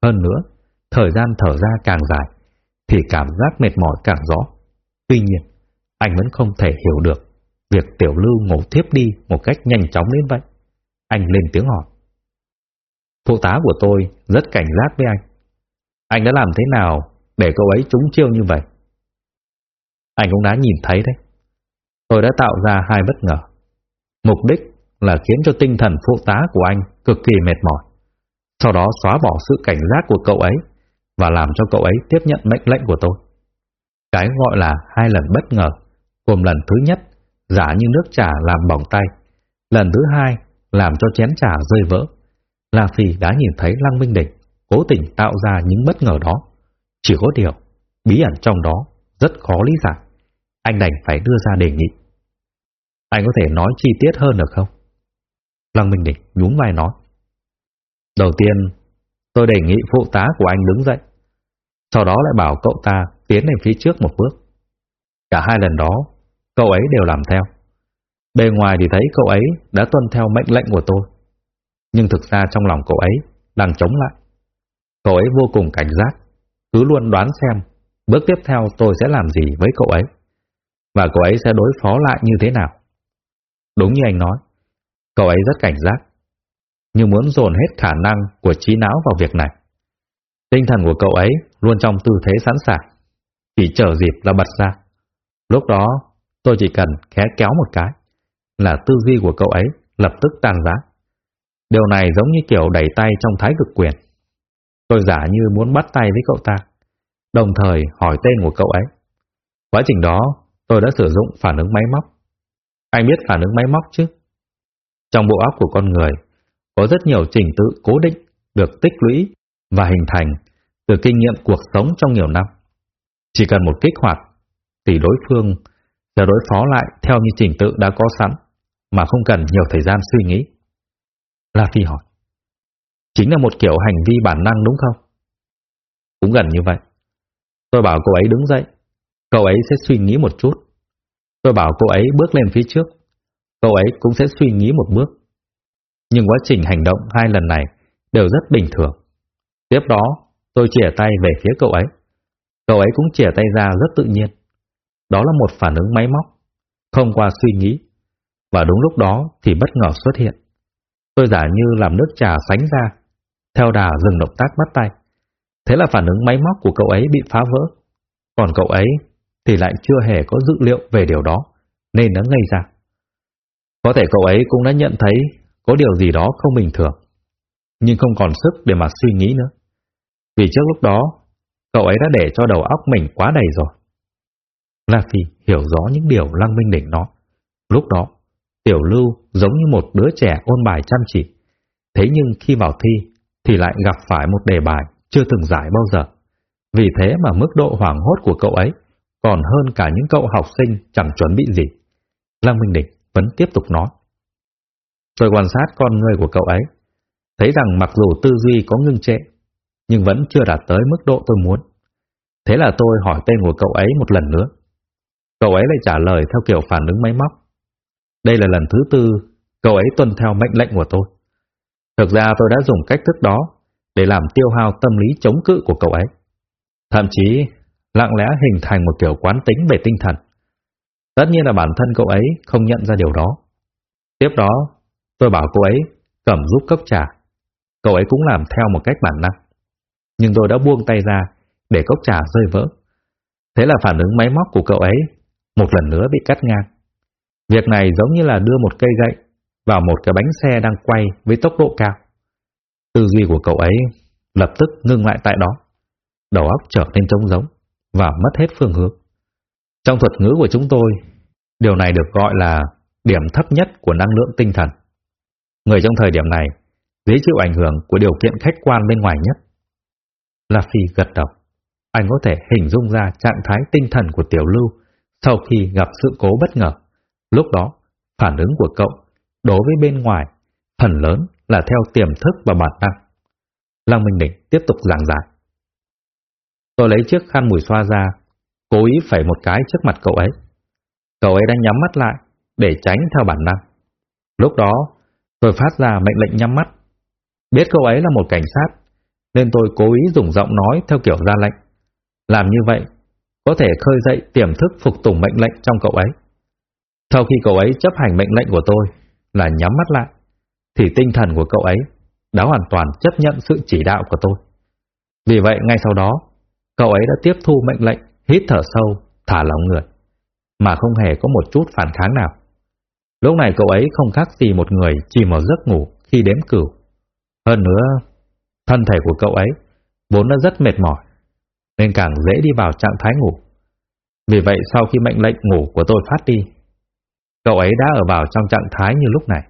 Hơn nữa, thời gian thở ra càng dài thì cảm giác mệt mỏi càng rõ. Tuy nhiên, anh vẫn không thể hiểu được việc tiểu lưu ngủ thiếp đi một cách nhanh chóng đến vậy. Anh lên tiếng hỏi. Phụ tá của tôi rất cảnh giác với anh. Anh đã làm thế nào để cậu ấy trúng chiêu như vậy? Anh cũng đã nhìn thấy đấy. Tôi đã tạo ra hai bất ngờ. Mục đích là khiến cho tinh thần phụ tá của anh cực kỳ mệt mỏi. Sau đó xóa bỏ sự cảnh giác của cậu ấy và làm cho cậu ấy tiếp nhận mệnh lệnh của tôi. Cái gọi là hai lần bất ngờ, gồm lần thứ nhất giả như nước trà làm bỏng tay, lần thứ hai làm cho chén trà rơi vỡ. La Phi đã nhìn thấy Lăng Minh Đỉnh cố tình tạo ra những bất ngờ đó. Chỉ có điều, bí ẩn trong đó rất khó lý giải. Anh đành phải đưa ra đề nghị. Anh có thể nói chi tiết hơn được không? Lăng Minh Đỉnh nhún vai nói. Đầu tiên, tôi đề nghị phụ tá của anh đứng dậy. Sau đó lại bảo cậu ta tiến lên phía trước một bước. Cả hai lần đó, cậu ấy đều làm theo. Bề ngoài thì thấy cậu ấy đã tuân theo mệnh lệnh của tôi. Nhưng thực ra trong lòng cậu ấy đang chống lại. Cậu ấy vô cùng cảnh giác, cứ luôn đoán xem bước tiếp theo tôi sẽ làm gì với cậu ấy. Và cậu ấy sẽ đối phó lại như thế nào. Đúng như anh nói, cậu ấy rất cảnh giác, nhưng muốn dồn hết khả năng của trí não vào việc này. Tinh thần của cậu ấy luôn trong tư thế sẵn sàng, chỉ chờ dịp là bật ra. Lúc đó, tôi chỉ cần khẽ kéo một cái, là tư duy của cậu ấy lập tức tan rã. Điều này giống như kiểu đẩy tay trong thái cực quyền. Tôi giả như muốn bắt tay với cậu ta, đồng thời hỏi tên của cậu ấy. Quá trình đó, tôi đã sử dụng phản ứng máy móc. Anh biết phản ứng máy móc chứ? Trong bộ óc của con người, có rất nhiều trình tự cố định được tích lũy và hình thành từ kinh nghiệm cuộc sống trong nhiều năm. Chỉ cần một kích hoạt, thì đối phương sẽ đối phó lại theo như trình tự đã có sẵn, mà không cần nhiều thời gian suy nghĩ. La Phi hỏi, chính là một kiểu hành vi bản năng đúng không? Cũng gần như vậy. Tôi bảo cô ấy đứng dậy, cậu ấy sẽ suy nghĩ một chút. Tôi bảo cô ấy bước lên phía trước, cậu ấy cũng sẽ suy nghĩ một bước. Nhưng quá trình hành động hai lần này đều rất bình thường. Tiếp đó, tôi chỉa tay về phía cậu ấy. Cậu ấy cũng chỉa tay ra rất tự nhiên. Đó là một phản ứng máy móc, không qua suy nghĩ. Và đúng lúc đó thì bất ngờ xuất hiện. Tôi giả như làm nước trà sánh ra, theo đà dừng động tác bắt tay. Thế là phản ứng máy móc của cậu ấy bị phá vỡ. Còn cậu ấy thì lại chưa hề có dữ liệu về điều đó, nên nó ngây ra. Có thể cậu ấy cũng đã nhận thấy có điều gì đó không bình thường, nhưng không còn sức để mà suy nghĩ nữa. Vì trước lúc đó, cậu ấy đã để cho đầu óc mình quá đầy rồi. La Phi hiểu rõ những điều Lăng Minh Đỉnh nói. Lúc đó, Tiểu Lưu giống như một đứa trẻ ôn bài chăm chỉ. Thế nhưng khi vào thi thì lại gặp phải một đề bài chưa từng giải bao giờ. Vì thế mà mức độ hoảng hốt của cậu ấy còn hơn cả những cậu học sinh chẳng chuẩn bị gì. Lăng Minh Đỉnh vẫn tiếp tục nói. Tôi quan sát con người của cậu ấy, thấy rằng mặc dù tư duy có ngưng trệ, nhưng vẫn chưa đạt tới mức độ tôi muốn. Thế là tôi hỏi tên của cậu ấy một lần nữa. Cậu ấy lại trả lời theo kiểu phản ứng máy móc. Đây là lần thứ tư cậu ấy tuân theo mệnh lệnh của tôi. Thực ra tôi đã dùng cách thức đó để làm tiêu hao tâm lý chống cự của cậu ấy. Thậm chí lặng lẽ hình thành một kiểu quán tính về tinh thần. Tất nhiên là bản thân cậu ấy không nhận ra điều đó. Tiếp đó, tôi bảo cô ấy cầm giúp cốc trà. Cậu ấy cũng làm theo một cách bản năng. Nhưng tôi đã buông tay ra để cốc trà rơi vỡ. Thế là phản ứng máy móc của cậu ấy một lần nữa bị cắt ngang. Việc này giống như là đưa một cây gậy vào một cái bánh xe đang quay với tốc độ cao. Tư duy của cậu ấy lập tức ngưng lại tại đó. Đầu óc trở nên trống giống và mất hết phương hướng. Trong thuật ngữ của chúng tôi, điều này được gọi là điểm thấp nhất của năng lượng tinh thần. Người trong thời điểm này dễ chịu ảnh hưởng của điều kiện khách quan bên ngoài nhất. La Phi gật đầu. Anh có thể hình dung ra trạng thái tinh thần của Tiểu Lưu sau khi gặp sự cố bất ngờ. Lúc đó, phản ứng của cậu đối với bên ngoài phần lớn là theo tiềm thức và bản năng. Lăng Minh Đỉnh tiếp tục giảng giải. Tôi lấy chiếc khăn mùi xoa ra, cố ý phẩy một cái trước mặt cậu ấy. Cậu ấy đã nhắm mắt lại để tránh theo bản năng. Lúc đó, tôi phát ra mệnh lệnh nhắm mắt. Biết cậu ấy là một cảnh sát, nên tôi cố ý dùng giọng nói theo kiểu ra lệnh. Làm như vậy, có thể khơi dậy tiềm thức phục tùng mệnh lệnh trong cậu ấy. Sau khi cậu ấy chấp hành mệnh lệnh của tôi là nhắm mắt lại, thì tinh thần của cậu ấy đã hoàn toàn chấp nhận sự chỉ đạo của tôi. Vì vậy ngay sau đó, cậu ấy đã tiếp thu mệnh lệnh hít thở sâu, thả lỏng người, mà không hề có một chút phản kháng nào. Lúc này cậu ấy không khác gì một người chìm vào giấc ngủ khi đếm cửu. Hơn nữa, thân thể của cậu ấy vốn đã rất mệt mỏi, nên càng dễ đi vào trạng thái ngủ. Vì vậy sau khi mệnh lệnh ngủ của tôi phát đi, cậu ấy đã ở vào trong trạng thái như lúc này.